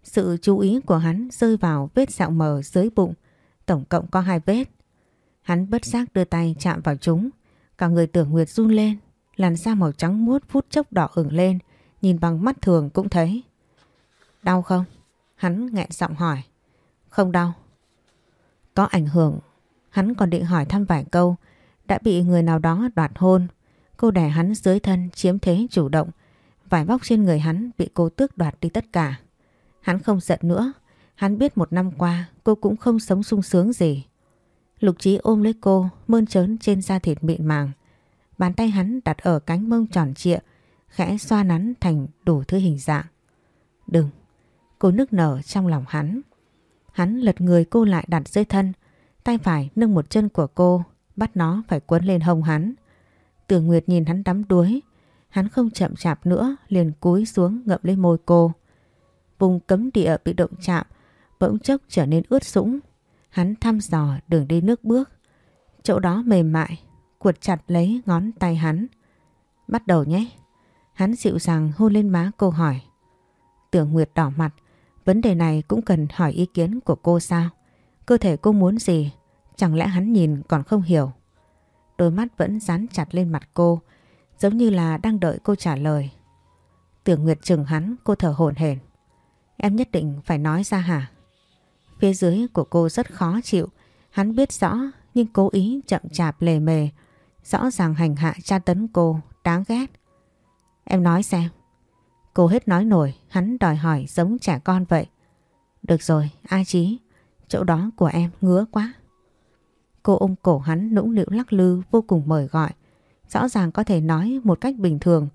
A: Sự chú ý của hắn rơi vào vết sẹo mờ dưới bụng. Tổng cộng có hai vết. Hắn bất giác đưa tay chạm vào chúng. Cả người tưởng Nguyệt run lên. Làn da màu trắng muốt phút chốc đỏ ửng lên. Nhìn bằng mắt thường cũng thấy. Đau không? Hắn nghẹn giọng hỏi. Không đau. Có ảnh hưởng. Hắn còn định hỏi thăm vài câu. Đã bị người nào đó đoạt hôn. Cô đè hắn dưới thân chiếm thế chủ động. Vải vóc trên người hắn bị cô tước đoạt đi tất cả. Hắn không giận nữa. Hắn biết một năm qua cô cũng không sống sung sướng gì. Lục trí ôm lấy cô, mơn trớn trên da thịt mịn màng. Bàn tay hắn đặt ở cánh mông tròn trịa, khẽ xoa nắn thành đủ thứ hình dạng. Đừng, cô nức nở trong lòng hắn. Hắn lật người cô lại đặt dưới thân, tay phải nâng một chân của cô, bắt nó phải quấn lên hông hắn. Tường Nguyệt nhìn hắn đắm đuối, hắn không chậm chạp nữa liền cúi xuống ngậm lấy môi cô. Vùng cấm địa bị động chạm, bỗng chốc trở nên ướt sũng. Hắn thăm dò đường đi nước bước. Chỗ đó mềm mại, cuột chặt lấy ngón tay hắn. Bắt đầu nhé. Hắn dịu dàng hôn lên má cô hỏi. Tưởng Nguyệt đỏ mặt, vấn đề này cũng cần hỏi ý kiến của cô sao? Cơ thể cô muốn gì? Chẳng lẽ hắn nhìn còn không hiểu? Đôi mắt vẫn dán chặt lên mặt cô, giống như là đang đợi cô trả lời. Tưởng Nguyệt chừng hắn, cô thở hổn hển. Em nhất định phải nói ra hả? Phía dưới của cô rất khó chịu, hắn biết rõ nhưng cố ý chậm chạp lề mề, rõ ràng hành hạ tra tấn cô, đáng ghét. Em nói xem. Cô hết nói nổi, hắn đòi hỏi giống trẻ con vậy. Được rồi, A Chí, chỗ đó của em ngứa quá. Cô ôm cổ hắn nũng nịu lắc lư vô cùng mời gọi. Rõ ràng có thể nói một cách bình thường,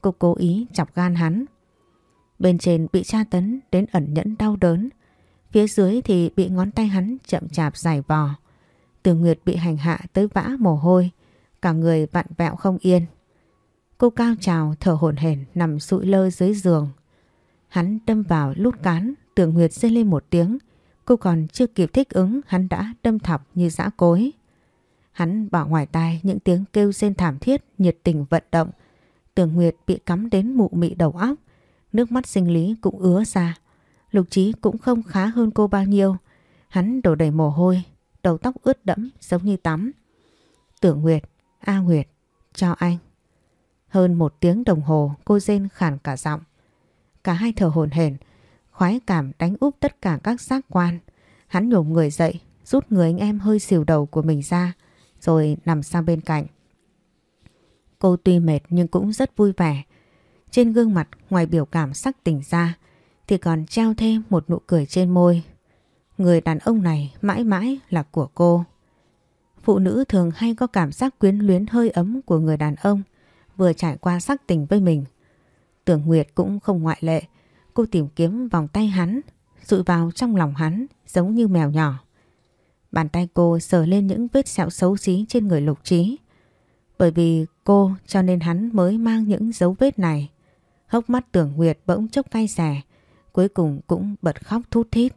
A: cô cố ý chọc gan hắn. Bên trên bị tra tấn đến ẩn nhẫn đau đớn, phía dưới thì bị ngón tay hắn chậm chạp dài vò. Từ Nguyệt bị hành hạ tới vã mồ hôi, cả người vặn vẹo không yên. Cô cao trào thở hổn hển nằm sụi lơ dưới giường. Hắn đâm vào lút cán, tưởng Nguyệt rên lên một tiếng. Cô còn chưa kịp thích ứng, hắn đã đâm thọc như dã cối. Hắn bỏ ngoài tai những tiếng kêu rên thảm thiết, nhiệt tình vận động. Tưởng Nguyệt bị cắm đến mụ mị đầu óc, nước mắt sinh lý cũng ứa ra. Lục Trí cũng không khá hơn cô bao nhiêu. Hắn đổ đầy mồ hôi, đầu tóc ướt đẫm giống như tắm. Tưởng Nguyệt, A Nguyệt, cho anh. Hơn một tiếng đồng hồ cô rên khản cả giọng. Cả hai thở hồn hển, khoái cảm đánh úp tất cả các giác quan. Hắn nhổm người dậy, rút người anh em hơi xìu đầu của mình ra, rồi nằm sang bên cạnh. Cô tuy mệt nhưng cũng rất vui vẻ. Trên gương mặt ngoài biểu cảm sắc tỉnh ra thì còn treo thêm một nụ cười trên môi. Người đàn ông này mãi mãi là của cô. Phụ nữ thường hay có cảm giác quyến luyến hơi ấm của người đàn ông vừa trải qua sắc tình với mình. Tưởng Nguyệt cũng không ngoại lệ. Cô tìm kiếm vòng tay hắn, rụi vào trong lòng hắn giống như mèo nhỏ. Bàn tay cô sờ lên những vết sẹo xấu xí trên người lục trí. Bởi vì cô cho nên hắn mới mang những dấu vết này. Hốc mắt tưởng Nguyệt bỗng chốc cay xè, cuối cùng cũng bật khóc thút thít.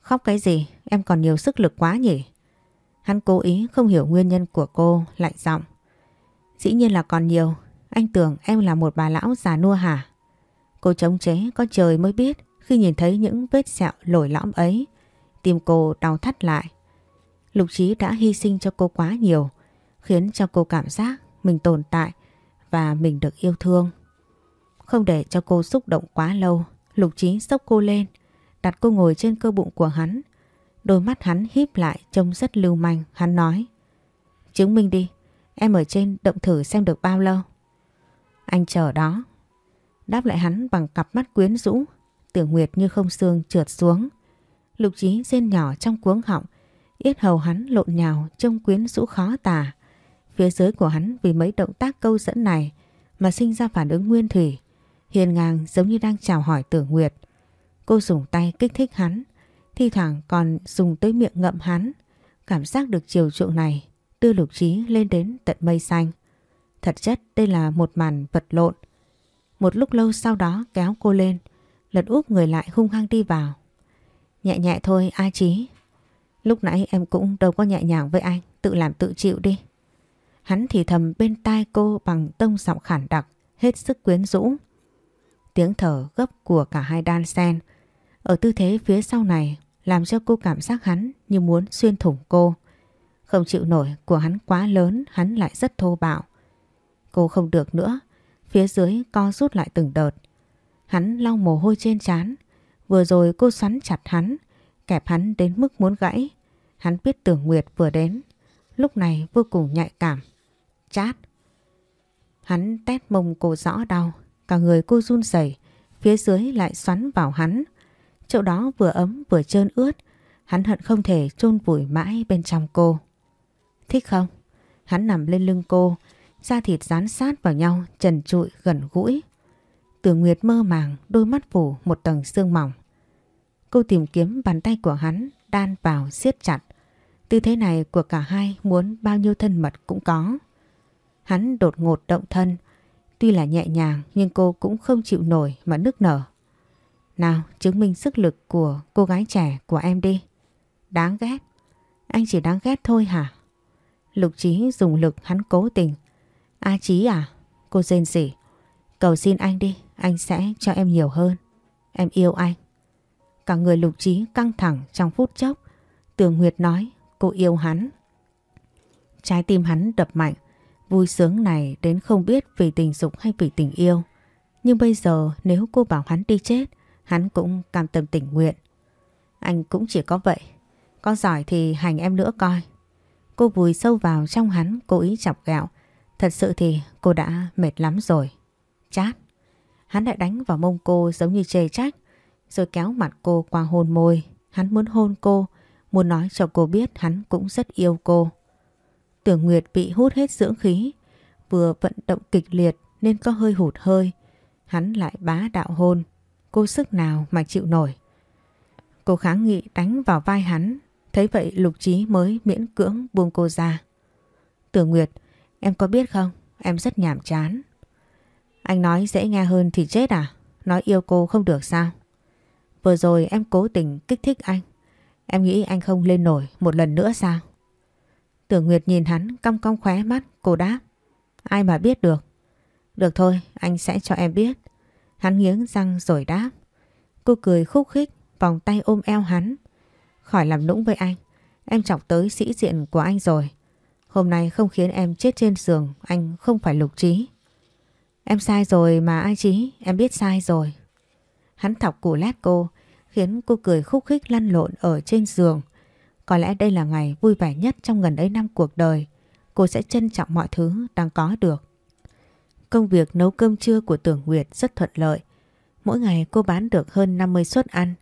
A: Khóc cái gì? Em còn nhiều sức lực quá nhỉ? Hắn cố ý không hiểu nguyên nhân của cô, lạnh giọng. Dĩ nhiên là còn nhiều, anh tưởng em là một bà lão già nua hả? Cô chống chế có trời mới biết khi nhìn thấy những vết sẹo lồi lõm ấy. Tim cô đau thắt lại. Lục Trí đã hy sinh cho cô quá nhiều, khiến cho cô cảm giác mình tồn tại và mình được yêu thương. Không để cho cô xúc động quá lâu, Lục Trí sốc cô lên, đặt cô ngồi trên cơ bụng của hắn. Đôi mắt hắn híp lại trông rất lưu manh, hắn nói. Chứng minh đi, em ở trên động thử xem được bao lâu. Anh chờ đó. Đáp lại hắn bằng cặp mắt quyến rũ, tưởng nguyệt như không xương trượt xuống. Lục trí rên nhỏ trong cuống họng, yết hầu hắn lộn nhào trông quyến rũ khó tả. Phía dưới của hắn vì mấy động tác câu dẫn này mà sinh ra phản ứng nguyên thủy. Hiền ngang giống như đang chào hỏi tưởng nguyệt. Cô dùng tay kích thích hắn, thi thoảng còn dùng tới miệng ngậm hắn. Cảm giác được chiều chuộng này đưa lục trí lên đến tận mây xanh. Thật chất đây là một màn vật lộn. Một lúc lâu sau đó kéo cô lên, lật úp người lại hung hăng đi vào. Nhẹ nhẹ thôi A Chí. Lúc nãy em cũng đâu có nhẹ nhàng với anh, tự làm tự chịu đi. Hắn thì thầm bên tai cô bằng tông giọng khản đặc, hết sức quyến rũ. Tiếng thở gấp của cả hai đan sen. Ở tư thế phía sau này làm cho cô cảm giác hắn như muốn xuyên thủng cô. Không chịu nổi của hắn quá lớn, hắn lại rất thô bạo. Cô không được nữa, phía dưới co rút lại từng đợt. Hắn lau mồ hôi trên trán, vừa rồi cô xoắn chặt hắn, kẹp hắn đến mức muốn gãy. Hắn biết tưởng Nguyệt vừa đến, lúc này vô cùng nhạy cảm. Chát. Hắn tét mông cô rõ đau, cả người cô run rẩy, phía dưới lại xoắn vào hắn. Chỗ đó vừa ấm vừa trơn ướt, hắn hận không thể chôn vùi mãi bên trong cô. Thích không? Hắn nằm lên lưng cô, da thịt dán sát vào nhau, trần trụi gần gũi. Tường Nguyệt mơ màng, đôi mắt phủ một tầng sương mỏng. Cô tìm kiếm bàn tay của hắn, đan vào siết chặt. Tư thế này của cả hai muốn bao nhiêu thân mật cũng có. Hắn đột ngột động thân, tuy là nhẹ nhàng nhưng cô cũng không chịu nổi mà nức nở. Nào, chứng minh sức lực của cô gái trẻ của em đi. Đáng ghét. Anh chỉ đáng ghét thôi hả? Lục Trí dùng lực hắn cố tình. A Chí à? Cô rên rỉ. Cầu xin anh đi, anh sẽ cho em nhiều hơn. Em yêu anh. Cả người Lục Trí căng thẳng trong phút chốc. Tường Nguyệt nói cô yêu hắn. Trái tim hắn đập mạnh. Vui sướng này đến không biết vì tình dục hay vì tình yêu. Nhưng bây giờ nếu cô bảo hắn đi chết, hắn cũng cam tâm tình nguyện. Anh cũng chỉ có vậy. Có giỏi thì hành em nữa coi. Cô vùi sâu vào trong hắn, cố ý chọc gạo. Thật sự thì cô đã mệt lắm rồi. Chát. Hắn lại đánh vào mông cô giống như chê trách. Rồi kéo mặt cô qua hôn môi. Hắn muốn hôn cô. Muốn nói cho cô biết hắn cũng rất yêu cô. Tưởng Nguyệt bị hút hết dưỡng khí. Vừa vận động kịch liệt nên có hơi hụt hơi. Hắn lại bá đạo hôn. Cô sức nào mà chịu nổi. Cô kháng nghị đánh vào vai hắn Thấy vậy Lục Trí mới miễn cưỡng buông cô ra. Tưởng Nguyệt, em có biết không? Em rất nhảm chán. Anh nói dễ nghe hơn thì chết à? Nói yêu cô không được sao? Vừa rồi em cố tình kích thích anh. Em nghĩ anh không lên nổi một lần nữa sao? Tưởng Nguyệt nhìn hắn cong cong khóe mắt, cô đáp. Ai mà biết được. Được thôi, anh sẽ cho em biết. Hắn nghiến răng rồi đáp. Cô cười khúc khích, vòng tay ôm eo hắn. Khỏi làm nũng với anh Em chọc tới sĩ diện của anh rồi. Hôm nay không khiến em chết trên giường Anh không phải lục trí. Em sai rồi mà ai trí Em biết sai rồi. Hắn thọc củ lét cô Khiến cô cười khúc khích lăn lộn ở trên giường. Có lẽ đây là ngày vui vẻ nhất Trong gần ấy năm cuộc đời. Cô sẽ trân trọng mọi thứ đang có được. Công việc nấu cơm trưa của Tưởng Nguyệt rất thuận lợi Mỗi ngày cô bán được hơn 50 suất ăn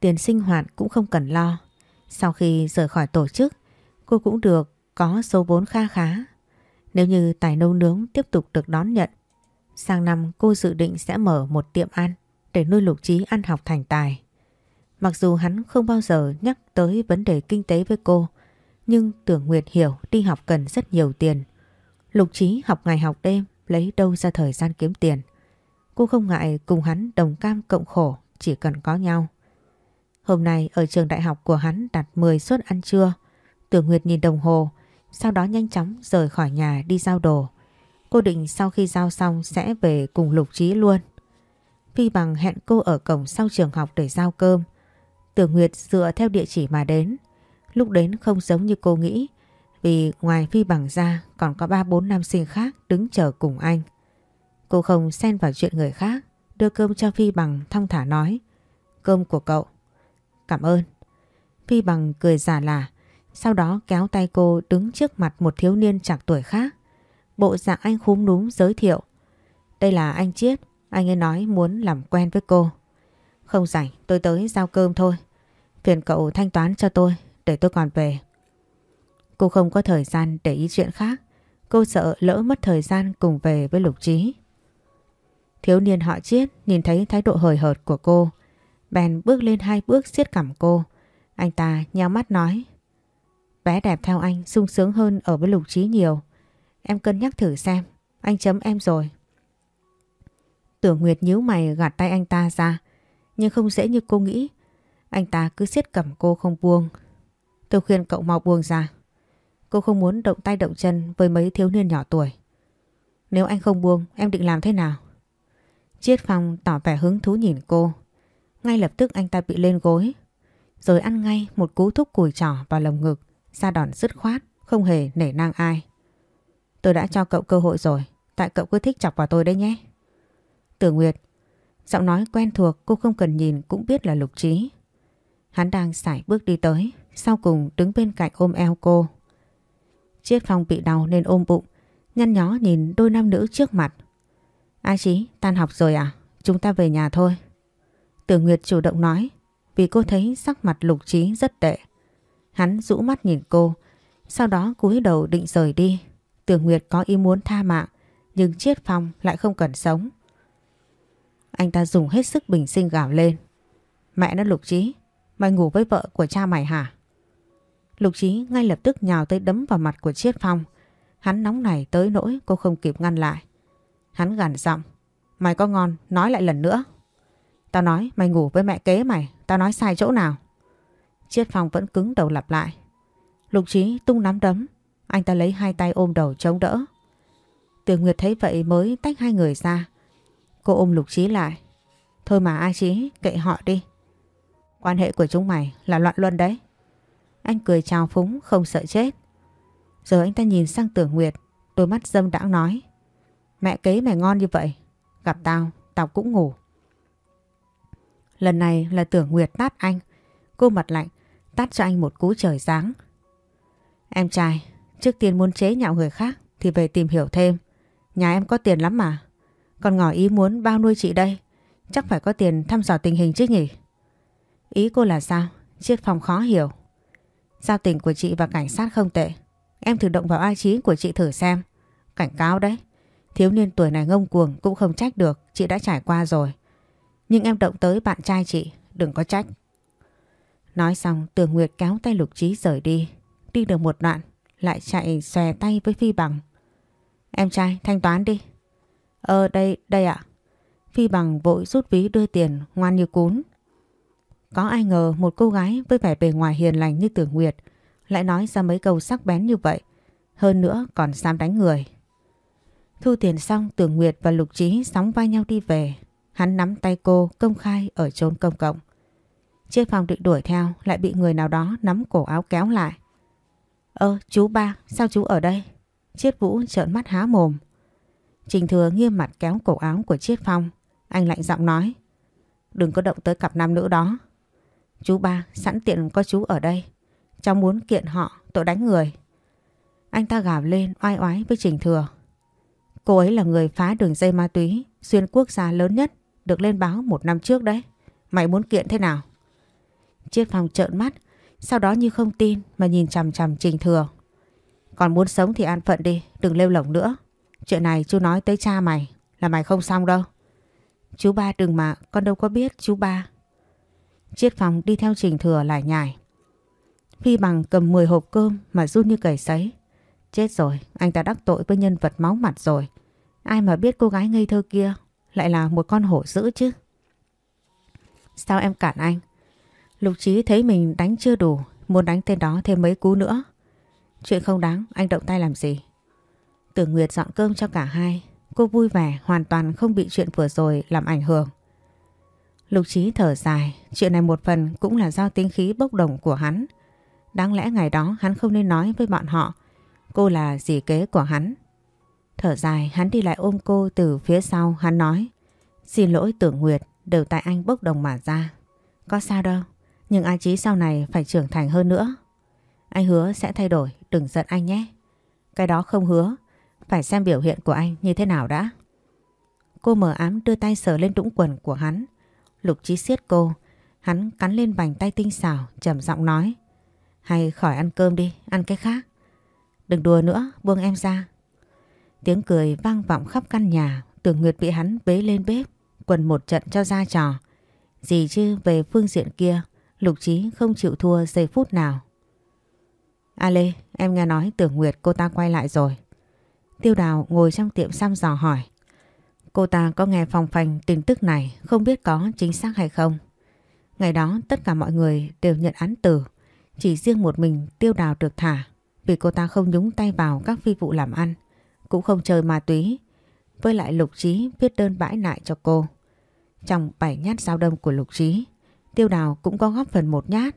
A: Tiền sinh hoạt cũng không cần lo. Sau khi rời khỏi tổ chức, cô cũng được có số vốn kha khá. Nếu như tài nấu nướng tiếp tục được đón nhận, Sang năm cô dự định sẽ mở một tiệm ăn để nuôi Lục Trí ăn học thành tài. Mặc dù hắn không bao giờ nhắc tới vấn đề kinh tế với cô, nhưng Tưởng Nguyệt hiểu đi học cần rất nhiều tiền. Lục Trí học ngày học đêm lấy đâu ra thời gian kiếm tiền. Cô không ngại cùng hắn đồng cam cộng khổ chỉ cần có nhau. Hôm nay ở trường đại học của hắn đặt 10 suất ăn trưa. Tưởng Nguyệt nhìn đồng hồ, sau đó nhanh chóng rời khỏi nhà đi giao đồ. Cô định sau khi giao xong sẽ về cùng Lục Trí luôn. Phi bằng hẹn cô ở cổng sau trường học để giao cơm. Tưởng Nguyệt dựa theo địa chỉ mà đến. Lúc đến không giống như cô nghĩ, vì ngoài Phi bằng ra còn có 3-4 nam sinh khác đứng chờ cùng anh. Cô không xen vào chuyện người khác, đưa cơm cho Phi bằng thong thả nói. Cơm của cậu. Cảm ơn. Phi bằng cười giả lả, sau đó kéo tay cô đứng trước mặt một thiếu niên chạc tuổi khác. Bộ dạng anh khúm núm giới thiệu. Đây là anh Chiết, anh ấy nói muốn làm quen với cô. Không rảnh, tôi tới giao cơm thôi. Phiền cậu thanh toán cho tôi, để tôi còn về. Cô không có thời gian để ý chuyện khác. Cô sợ lỡ mất thời gian cùng về với Lục Trí. Thiếu niên họ Chiết nhìn thấy thái độ hời hợt của cô. Bèn bước lên hai bước siết cằm cô. Anh ta nheo mắt nói. Bé đẹp theo anh sung sướng hơn ở với Lục Trí nhiều. Em cân nhắc thử xem. Anh chấm em rồi. Tưởng Nguyệt nhíu mày gạt tay anh ta ra. Nhưng không dễ như cô nghĩ. Anh ta cứ siết cầm cô không buông. Tôi khuyên cậu mau buông ra. Cô không muốn động tay động chân với mấy thiếu niên nhỏ tuổi. Nếu anh không buông, em định làm thế nào? Chiết Phong tỏ vẻ hứng thú nhìn cô. Ngay lập tức anh ta bị lên gối. Rồi ăn ngay một cú thúc cùi trỏ vào lồng ngực. Ra đòn dứt khoát, không hề nể nang ai. Tôi đã cho cậu cơ hội rồi. Tại cậu cứ thích chọc vào tôi đấy nhé. Tử Nguyệt, giọng nói quen thuộc cô không cần nhìn cũng biết là lục trí. Hắn đang sải bước đi tới, sau cùng đứng bên cạnh ôm eo cô. Chiết Phong bị đau nên ôm bụng, nhăn nhó nhìn đôi nam nữ trước mặt. A Chí, tan học rồi à? Chúng ta về nhà thôi. Tử Nguyệt chủ động nói, vì cô thấy sắc mặt lục trí rất tệ. Hắn rũ mắt nhìn cô, sau đó cúi đầu định rời đi. Tưởng Nguyệt có ý muốn tha mạng, nhưng Chiết Phong lại không cần sống. Anh ta dùng hết sức bình sinh gào lên. Mẹ nó lục trí, mày ngủ với vợ của cha mày hả? Lục Chí ngay lập tức nhào tới đấm vào mặt của Chiết Phong. Hắn nóng nảy tới nỗi cô không kịp ngăn lại. Hắn gằn giọng. Mày có ngon, nói lại lần nữa. Tao nói mày ngủ với mẹ kế mày, tao nói sai chỗ nào? Chiết Phong vẫn cứng đầu lặp lại. Lục Chí tung nắm đấm, anh ta lấy hai tay ôm đầu chống đỡ. Tường Nguyệt thấy vậy mới tách hai người ra. Cô ôm Lục Chí lại. Thôi mà A Chí, kệ họ đi. Quan hệ của chúng mày là loạn luân đấy. Anh cười chào phúng không sợ chết. Giờ anh ta nhìn sang Tưởng Nguyệt, đôi mắt dâm đãng nói. Mẹ kế mày ngon như vậy, gặp tao, tao cũng ngủ. Lần này là Tưởng Nguyệt tát anh, cô mặt lạnh, tát cho anh một cú trời giáng. Em trai, trước tiên muốn chế nhạo người khác thì về tìm hiểu thêm. Nhà em có tiền lắm mà. Còn ngỏ ý muốn bao nuôi chị đây. Chắc phải có tiền thăm dò tình hình chứ nhỉ? Ý cô là sao? chiếc phòng khó hiểu. Giao tình của chị và cảnh sát không tệ. Em thử động vào ai trí của chị thử xem. Cảnh cáo đấy. Thiếu niên tuổi này ngông cuồng cũng không trách được. Chị đã trải qua rồi. Nhưng em động tới bạn trai chị. Đừng có trách. Nói xong Tường Nguyệt kéo tay Lục Trí rời đi. Đi được một đoạn lại chạy xòe tay với Phi Bằng. Em trai thanh toán đi. Ờ đây, đây ạ. Phi Bằng vội rút ví đưa tiền ngoan như cún. Có ai ngờ một cô gái với vẻ bề ngoài hiền lành như Tưởng Nguyệt lại nói ra mấy câu sắc bén như vậy. Hơn nữa còn dám đánh người. Thu tiền xong Tưởng Nguyệt và Lục Trí sóng vai nhau đi về. Hắn nắm tay cô, công khai ở chốn công cộng. Chiếc phòng định đuổi theo lại bị người nào đó nắm cổ áo kéo lại. Ơ, chú ba, sao chú ở đây? Chiết Vũ trợn mắt há mồm. Trình Thừa nghiêm mặt kéo cổ áo của Chiết Phong. Anh lạnh giọng nói. Đừng có động tới cặp nam nữ đó. Chú ba sẵn tiện có chú ở đây. Cháu muốn kiện họ tội đánh người. Anh ta gào lên oai oái với Trình Thừa. Cô ấy là người phá đường dây ma túy xuyên quốc gia lớn nhất được lên báo một năm trước đấy. Mày muốn kiện thế nào? Chiết phòng trợn mắt sau đó như không tin mà nhìn chằm chằm Trình Thừa. Còn muốn sống thì an phận đi, đừng lêu lỏng nữa. Chuyện này chú nói tới cha mày là mày không xong đâu. Chú ba đừng mà, con đâu có biết chú ba. Chiết phòng đi theo trình thừa lại nhải. Phi bằng cầm 10 hộp cơm mà run như cầy sấy. Chết rồi, anh ta đắc tội với nhân vật máu mặt rồi. Ai mà biết cô gái ngây thơ kia lại là một con hổ dữ chứ. Sao em cản anh? Lục Trí thấy mình đánh chưa đủ, muốn đánh tên đó thêm mấy cú nữa. Chuyện không đáng, anh động tay làm gì? Tưởng Nguyệt dọn cơm cho cả hai. Cô vui vẻ, hoàn toàn không bị chuyện vừa rồi làm ảnh hưởng. Lục Trí thở dài, chuyện này một phần cũng là do tính khí bốc đồng của hắn. Đáng lẽ ngày đó hắn không nên nói với bọn họ cô là dì kế của hắn. Thở dài hắn đi lại ôm cô từ phía sau hắn nói Xin lỗi tưởng Nguyệt đều tại anh bốc đồng mà ra. Có sao đâu, nhưng A Chí sau này phải trưởng thành hơn nữa. Anh hứa sẽ thay đổi, đừng giận anh nhé. Cái đó không hứa, phải xem biểu hiện của anh như thế nào đã. Cô mở ám đưa tay sờ lên đũng quần của hắn. Lục Chí siết cô, hắn cắn lên bàn tay tinh xảo, trầm giọng nói. Hay khỏi ăn cơm đi, ăn cái khác. Đừng đùa nữa, buông em ra. Tiếng cười vang vọng khắp căn nhà, tưởng Nguyệt bị hắn bế lên bếp, quần một trận cho ra trò. Gì chứ về phương diện kia, Lục Chí không chịu thua giây phút nào. A Lê, em nghe nói tưởng Nguyệt cô ta quay lại rồi. Tiêu đào ngồi trong tiệm xăm dò hỏi. Cô ta có nghe phòng phành tin tức này không biết có chính xác hay không. Ngày đó tất cả mọi người đều nhận án tử. Chỉ riêng một mình tiêu đào được thả vì cô ta không nhúng tay vào các phi vụ làm ăn, cũng không chơi ma túy. Với lại Lục Trí viết đơn bãi nại cho cô. Trong bảy nhát dao đâm của Lục Trí, Tiêu Đào cũng có góp phần một nhát.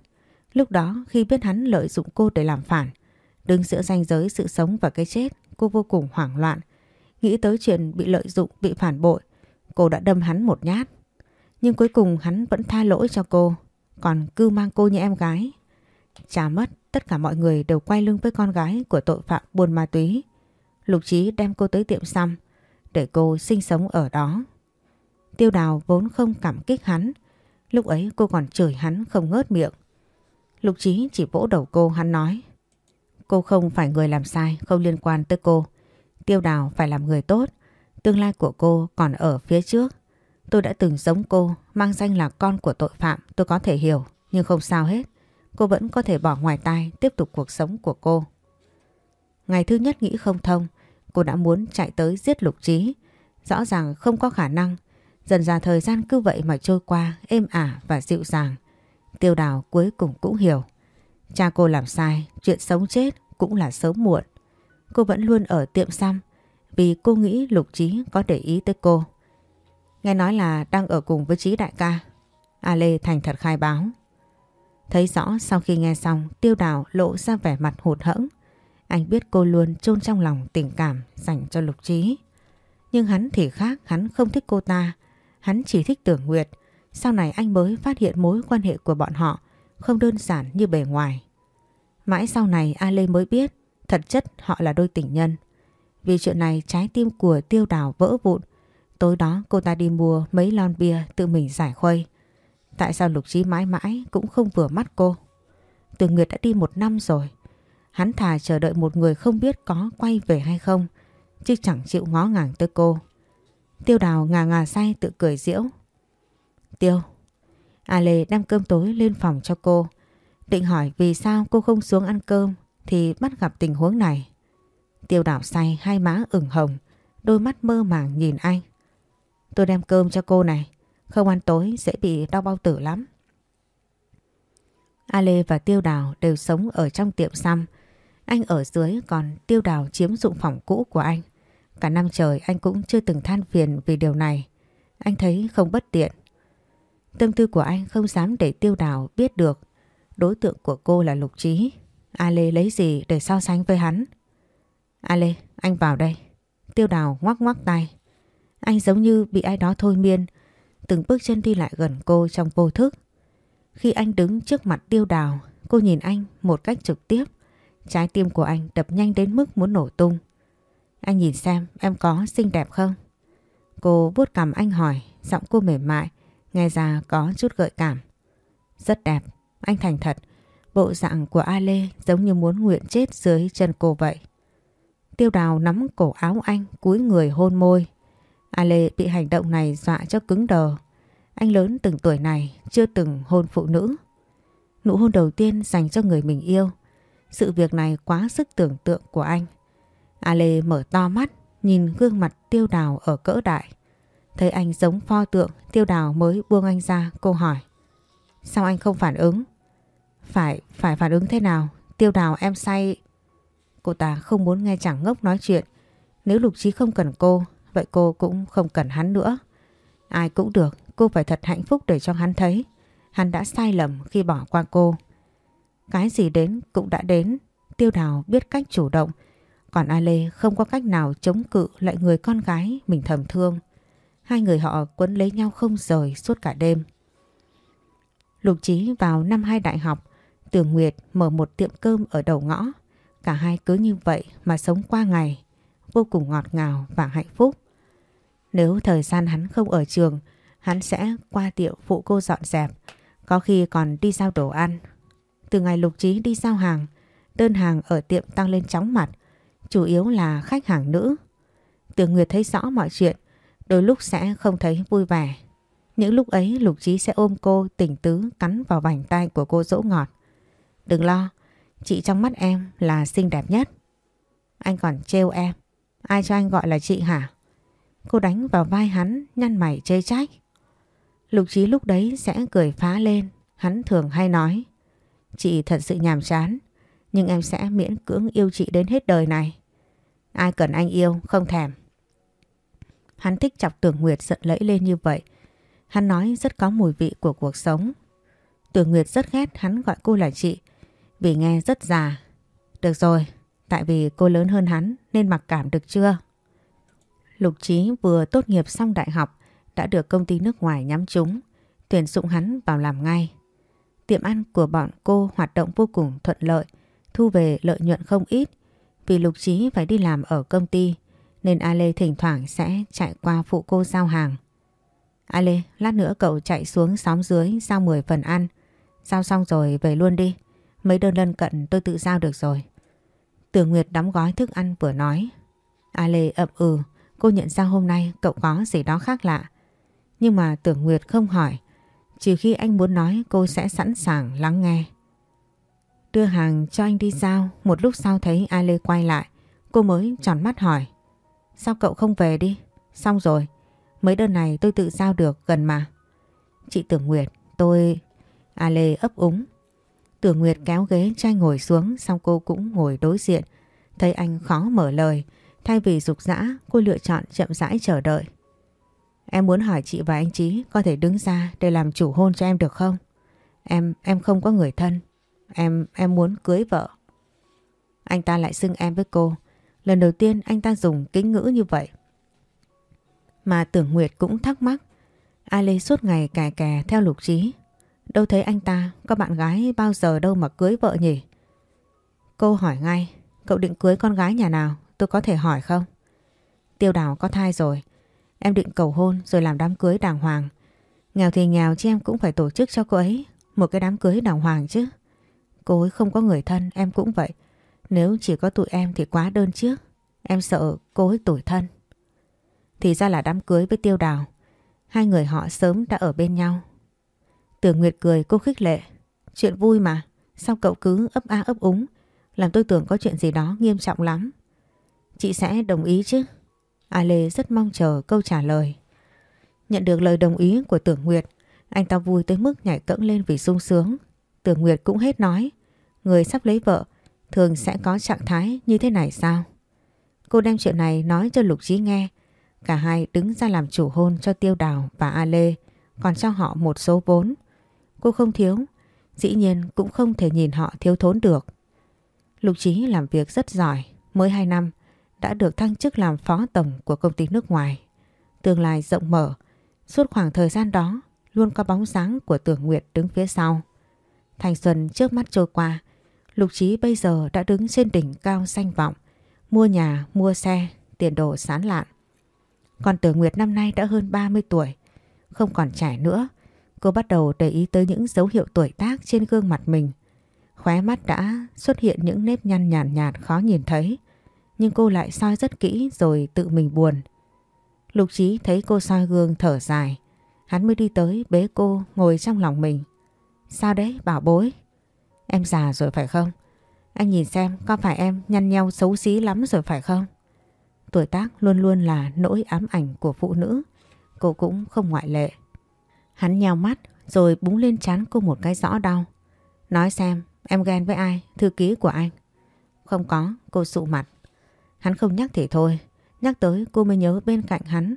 A: Lúc đó khi biết hắn lợi dụng cô để làm phản, đứng giữa ranh giới sự sống và cái chết, cô vô cùng hoảng loạn. Nghĩ tới chuyện bị lợi dụng, bị phản bội, cô đã đâm hắn một nhát. Nhưng cuối cùng hắn vẫn tha lỗi cho cô, còn cứ mang cô như em gái. Chả mất tất cả mọi người đều quay lưng với con gái của tội phạm buôn ma túy. Lục Trí đem cô tới tiệm xăm để cô sinh sống ở đó. Tiêu đào vốn không cảm kích hắn. Lúc ấy cô còn chửi hắn không ngớt miệng. Lục Trí chỉ vỗ đầu cô hắn nói. Cô không phải người làm sai, không liên quan tới cô. Tiêu đào phải làm người tốt. Tương lai của cô còn ở phía trước. Tôi đã từng giống cô, mang danh là con của tội phạm, tôi có thể hiểu, nhưng không sao hết cô vẫn có thể bỏ ngoài tai tiếp tục cuộc sống của cô. Ngày thứ nhất nghĩ không thông, cô đã muốn chạy tới giết lục trí. Rõ ràng không có khả năng, dần dà thời gian cứ vậy mà trôi qua êm ả và dịu dàng. Tiêu đào cuối cùng cũng hiểu. Cha cô làm sai, chuyện sống chết cũng là sớm muộn. Cô vẫn luôn ở tiệm xăm vì cô nghĩ lục trí có để ý tới cô. Nghe nói là đang ở cùng với trí đại ca. A Lê thành thật khai báo. Thấy rõ sau khi nghe xong tiêu đào lộ ra vẻ mặt hụt hẫng. Anh biết cô luôn chôn trong lòng tình cảm dành cho Lục Trí. Nhưng hắn thì khác, hắn không thích cô ta. Hắn chỉ thích Tưởng Nguyệt. Sau này anh mới phát hiện mối quan hệ của bọn họ không đơn giản như bề ngoài. Mãi sau này A Lê mới biết thật chất họ là đôi tình nhân. Vì chuyện này trái tim của tiêu đào vỡ vụn. Tối đó cô ta đi mua mấy lon bia tự mình giải khuây. Tại sao Lục Trí mãi mãi cũng không vừa mắt cô? Từ Nguyệt đã đi một năm rồi. Hắn thà chờ đợi một người không biết có quay về hay không, chứ chẳng chịu ngó ngàng tới cô. Tiêu đào ngà ngà say tự cười diễu. Tiêu. A Lê đem cơm tối lên phòng cho cô. Định hỏi vì sao cô không xuống ăn cơm thì bắt gặp tình huống này. Tiêu đào say hai má ửng hồng, đôi mắt mơ màng nhìn anh. Tôi đem cơm cho cô này. Không ăn tối sẽ bị đau bao tử lắm. A Lê và Tiêu Đào đều sống ở trong tiệm xăm. Anh ở dưới còn Tiêu Đào chiếm dụng phòng cũ của anh. Cả năm trời anh cũng chưa từng than phiền vì điều này. Anh thấy không bất tiện. Tâm tư của anh không dám để Tiêu Đào biết được. Đối tượng của cô là Lục Trí. A Lê lấy gì để so sánh với hắn? A Lê, anh vào đây. Tiêu Đào ngoắc ngoắc tay. Anh giống như bị ai đó thôi miên từng bước chân đi lại gần cô trong vô thức. Khi anh đứng trước mặt tiêu đào, cô nhìn anh một cách trực tiếp. Trái tim của anh đập nhanh đến mức muốn nổ tung. Anh nhìn xem em có xinh đẹp không? Cô vuốt cằm anh hỏi, giọng cô mềm mại, nghe ra có chút gợi cảm. Rất đẹp, anh thành thật. Bộ dạng của A Lê giống như muốn nguyện chết dưới chân cô vậy. Tiêu đào nắm cổ áo anh, cúi người hôn môi. A Lê bị hành động này dọa cho cứng đờ. Anh lớn từng tuổi này chưa từng hôn phụ nữ. Nụ hôn đầu tiên dành cho người mình yêu. Sự việc này quá sức tưởng tượng của anh. A Lê mở to mắt nhìn gương mặt tiêu đào ở cỡ đại. Thấy anh giống pho tượng tiêu đào mới buông anh ra cô hỏi. Sao anh không phản ứng? Phải, phải phản ứng thế nào? Tiêu đào em say... Cô ta không muốn nghe chẳng ngốc nói chuyện. Nếu Lục Trí không cần cô, vậy cô cũng không cần hắn nữa. Ai cũng được, cô phải thật hạnh phúc để cho hắn thấy. Hắn đã sai lầm khi bỏ qua cô. Cái gì đến cũng đã đến. Tiêu đào biết cách chủ động. Còn A Lê không có cách nào chống cự lại người con gái mình thầm thương. Hai người họ quấn lấy nhau không rời suốt cả đêm. Lục Trí vào năm hai đại học, Tường Nguyệt mở một tiệm cơm ở đầu ngõ. Cả hai cứ như vậy mà sống qua ngày, vô cùng ngọt ngào và hạnh phúc. Nếu thời gian hắn không ở trường, hắn sẽ qua tiệm phụ cô dọn dẹp, có khi còn đi giao đồ ăn. Từ ngày Lục Trí đi giao hàng, đơn hàng ở tiệm tăng lên chóng mặt, chủ yếu là khách hàng nữ. Tường Nguyệt thấy rõ mọi chuyện, đôi lúc sẽ không thấy vui vẻ. Những lúc ấy Lục Trí sẽ ôm cô tỉnh tứ cắn vào vành tay của cô dỗ ngọt. Đừng lo, chị trong mắt em là xinh đẹp nhất. Anh còn trêu em, ai cho anh gọi là chị hả? Cô đánh vào vai hắn, nhăn mày chê trách. Lục Trí lúc đấy sẽ cười phá lên, hắn thường hay nói. Chị thật sự nhàm chán, nhưng em sẽ miễn cưỡng yêu chị đến hết đời này. Ai cần anh yêu, không thèm. Hắn thích chọc tưởng Nguyệt giận lẫy lên như vậy. Hắn nói rất có mùi vị của cuộc sống. Tưởng Nguyệt rất ghét hắn gọi cô là chị, vì nghe rất già. Được rồi, tại vì cô lớn hơn hắn nên mặc cảm được chưa? Lục Trí vừa tốt nghiệp xong đại học đã được công ty nước ngoài nhắm trúng, tuyển dụng hắn vào làm ngay. Tiệm ăn của bọn cô hoạt động vô cùng thuận lợi, thu về lợi nhuận không ít. Vì Lục Trí phải đi làm ở công ty nên A Lê thỉnh thoảng sẽ chạy qua phụ cô giao hàng. A Lê, lát nữa cậu chạy xuống xóm dưới giao 10 phần ăn. Giao xong rồi về luôn đi. Mấy đơn lân cận tôi tự giao được rồi. Tưởng Nguyệt đóng gói thức ăn vừa nói. A Lê ậm ừ, cô nhận ra hôm nay cậu có gì đó khác lạ. Nhưng mà Tưởng Nguyệt không hỏi. Trừ khi anh muốn nói cô sẽ sẵn sàng lắng nghe. Đưa hàng cho anh đi giao, một lúc sau thấy A Lê quay lại. Cô mới tròn mắt hỏi. Sao cậu không về đi? Xong rồi, mấy đơn này tôi tự giao được gần mà. Chị Tưởng Nguyệt, tôi... A Lê ấp úng. Tưởng Nguyệt kéo ghế cho anh ngồi xuống xong cô cũng ngồi đối diện. Thấy anh khó mở lời, thay vì dục dã cô lựa chọn chậm rãi chờ đợi. Em muốn hỏi chị và anh Chí có thể đứng ra để làm chủ hôn cho em được không? Em, em không có người thân. Em, em muốn cưới vợ. Anh ta lại xưng em với cô. Lần đầu tiên anh ta dùng kính ngữ như vậy. Mà tưởng Nguyệt cũng thắc mắc. Ai Lê suốt ngày kè kè theo lục trí. Đâu thấy anh ta có bạn gái bao giờ đâu mà cưới vợ nhỉ? Cô hỏi ngay. Cậu định cưới con gái nhà nào? Tôi có thể hỏi không? Tiêu đào có thai rồi. Em định cầu hôn rồi làm đám cưới đàng hoàng. Nghèo thì nghèo chứ em cũng phải tổ chức cho cô ấy một cái đám cưới đàng hoàng chứ. Cô ấy không có người thân, em cũng vậy. Nếu chỉ có tụi em thì quá đơn chứ. Em sợ cô ấy tủi thân. Thì ra là đám cưới với Tiêu Đào. Hai người họ sớm đã ở bên nhau. Tưởng Nguyệt cười cô khích lệ. Chuyện vui mà. Sao cậu cứ ấp a ấp úng. Làm tôi tưởng có chuyện gì đó nghiêm trọng lắm. Chị sẽ đồng ý chứ? A Lê rất mong chờ câu trả lời. Nhận được lời đồng ý của Tưởng Nguyệt, anh ta vui tới mức nhảy cẫng lên vì sung sướng. Tưởng Nguyệt cũng hết nói. Người sắp lấy vợ thường sẽ có trạng thái như thế này sao? Cô đem chuyện này nói cho Lục Trí nghe. Cả hai đứng ra làm chủ hôn cho Tiêu Đào và A Lê, còn cho họ một số vốn. Cô không thiếu, dĩ nhiên cũng không thể nhìn họ thiếu thốn được. Lục Trí làm việc rất giỏi, mới 2 năm đã được thăng chức làm phó tổng của công ty nước ngoài. Tương lai rộng mở, suốt khoảng thời gian đó luôn có bóng dáng của Tưởng Nguyệt đứng phía sau. Thành xuân trước mắt trôi qua, Lục Trí bây giờ đã đứng trên đỉnh cao xanh vọng, mua nhà, mua xe, tiền đồ sán lạn. Còn Tưởng Nguyệt năm nay đã hơn 30 tuổi, không còn trẻ nữa. Cô bắt đầu để ý tới những dấu hiệu tuổi tác trên gương mặt mình. Khóe mắt đã xuất hiện những nếp nhăn nhàn nhạt, nhạt khó nhìn thấy. Nhưng cô lại soi rất kỹ rồi tự mình buồn. Lục Trí thấy cô soi gương thở dài. Hắn mới đi tới bế cô ngồi trong lòng mình. Sao đấy bảo bối? Em già rồi phải không? Anh nhìn xem có phải em nhăn nheo xấu xí lắm rồi phải không? Tuổi tác luôn luôn là nỗi ám ảnh của phụ nữ. Cô cũng không ngoại lệ. Hắn nheo mắt rồi búng lên chán cô một cái rõ đau. Nói xem em ghen với ai? Thư ký của anh. Không có, cô sụ mặt. Hắn không nhắc thì thôi. Nhắc tới cô mới nhớ bên cạnh hắn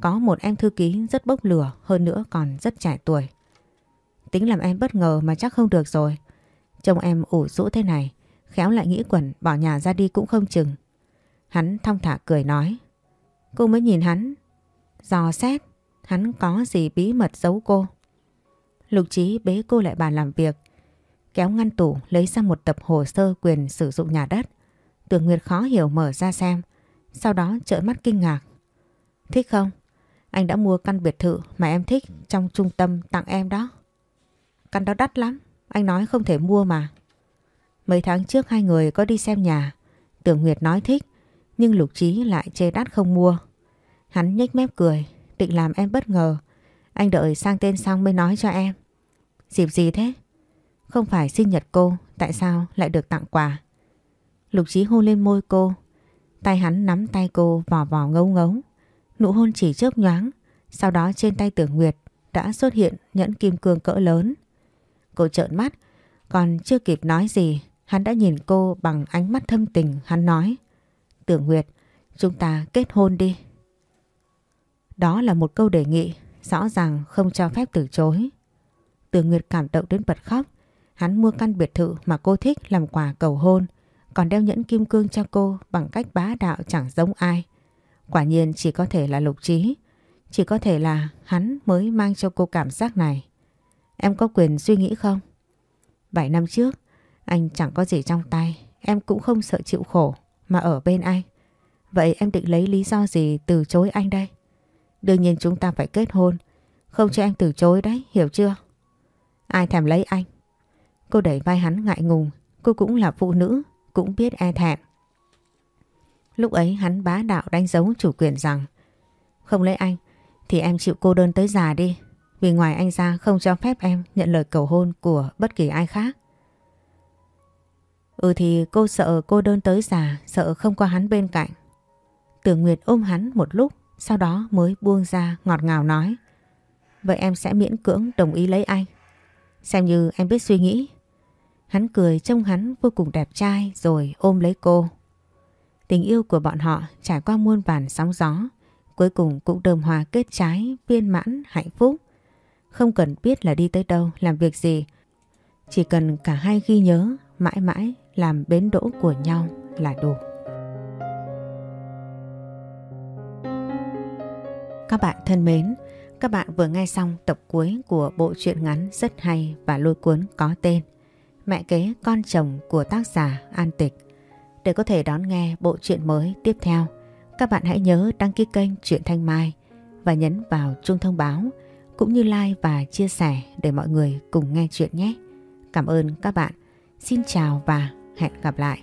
A: có một em thư ký rất bốc lửa hơn nữa còn rất trẻ tuổi. Tính làm em bất ngờ mà chắc không được rồi. Trông em ủ rũ thế này, khéo lại nghĩ quẩn bỏ nhà ra đi cũng không chừng. Hắn thong thả cười nói. Cô mới nhìn hắn, dò xét, hắn có gì bí mật giấu cô. Lục trí bế cô lại bàn làm việc, kéo ngăn tủ lấy ra một tập hồ sơ quyền sử dụng nhà đất. tưởng Nguyệt khó hiểu mở ra xem, sau đó trợn mắt kinh ngạc. Thích không? Anh đã mua căn biệt thự mà em thích trong trung tâm tặng em đó. Căn đó đắt lắm, anh nói không thể mua mà. Mấy tháng trước hai người có đi xem nhà, Tưởng Nguyệt nói thích, nhưng Lục Trí lại chê đắt không mua. Hắn nhếch mép cười, định làm em bất ngờ. Anh đợi sang tên xong mới nói cho em. Dịp gì thế? Không phải sinh nhật cô, tại sao lại được tặng quà? Lục Trí hôn lên môi cô, tay hắn nắm tay cô vò vò ngấu ngấu. Nụ hôn chỉ chớp nhoáng, sau đó trên tay Tưởng Nguyệt đã xuất hiện nhẫn kim cương cỡ lớn. Cô trợn mắt, còn chưa kịp nói gì, hắn đã nhìn cô bằng ánh mắt thâm tình, hắn nói. Tưởng Nguyệt, chúng ta kết hôn đi. Đó là một câu đề nghị, rõ ràng không cho phép từ chối. Từ Nguyệt cảm động đến bật khóc, hắn mua căn biệt thự mà cô thích làm quà cầu hôn, còn đeo nhẫn kim cương cho cô bằng cách bá đạo chẳng giống ai. Quả nhiên chỉ có thể là lục trí, chỉ có thể là hắn mới mang cho cô cảm giác này. Em có quyền suy nghĩ không? Bảy năm trước, anh chẳng có gì trong tay, em cũng không sợ chịu khổ mà ở bên anh. Vậy em định lấy lý do gì từ chối anh đây? Đương nhiên chúng ta phải kết hôn, không cho em từ chối đấy, hiểu chưa? Ai thèm lấy anh? Cô đẩy vai hắn ngại ngùng, cô cũng là phụ nữ, cũng biết e thẹn. Lúc ấy hắn bá đạo đánh dấu chủ quyền rằng Không lấy anh thì em chịu cô đơn tới già đi Vì ngoài anh ra không cho phép em nhận lời cầu hôn của bất kỳ ai khác Ừ thì cô sợ cô đơn tới già Sợ không có hắn bên cạnh Tưởng Nguyệt ôm hắn một lúc sau đó mới buông ra ngọt ngào nói. Vậy em sẽ miễn cưỡng đồng ý lấy anh. Xem như em biết suy nghĩ. Hắn cười trông hắn vô cùng đẹp trai rồi ôm lấy cô. Tình yêu của bọn họ trải qua muôn vàn sóng gió, cuối cùng cũng đơm hoa kết trái, viên mãn, hạnh phúc. Không cần biết là đi tới đâu, làm việc gì, chỉ cần cả hai ghi nhớ, mãi mãi làm bến đỗ của nhau là đủ. Các bạn thân mến, các bạn vừa nghe xong tập cuối của bộ truyện ngắn rất hay và lôi cuốn có tên Mẹ kế con chồng của tác giả An Tịch. Để có thể đón nghe bộ truyện mới tiếp theo, các bạn hãy nhớ đăng ký kênh Truyện Thanh Mai và nhấn vào chuông thông báo cũng như like và chia sẻ để mọi người cùng nghe chuyện nhé. Cảm ơn các bạn. Xin chào và hẹn gặp lại.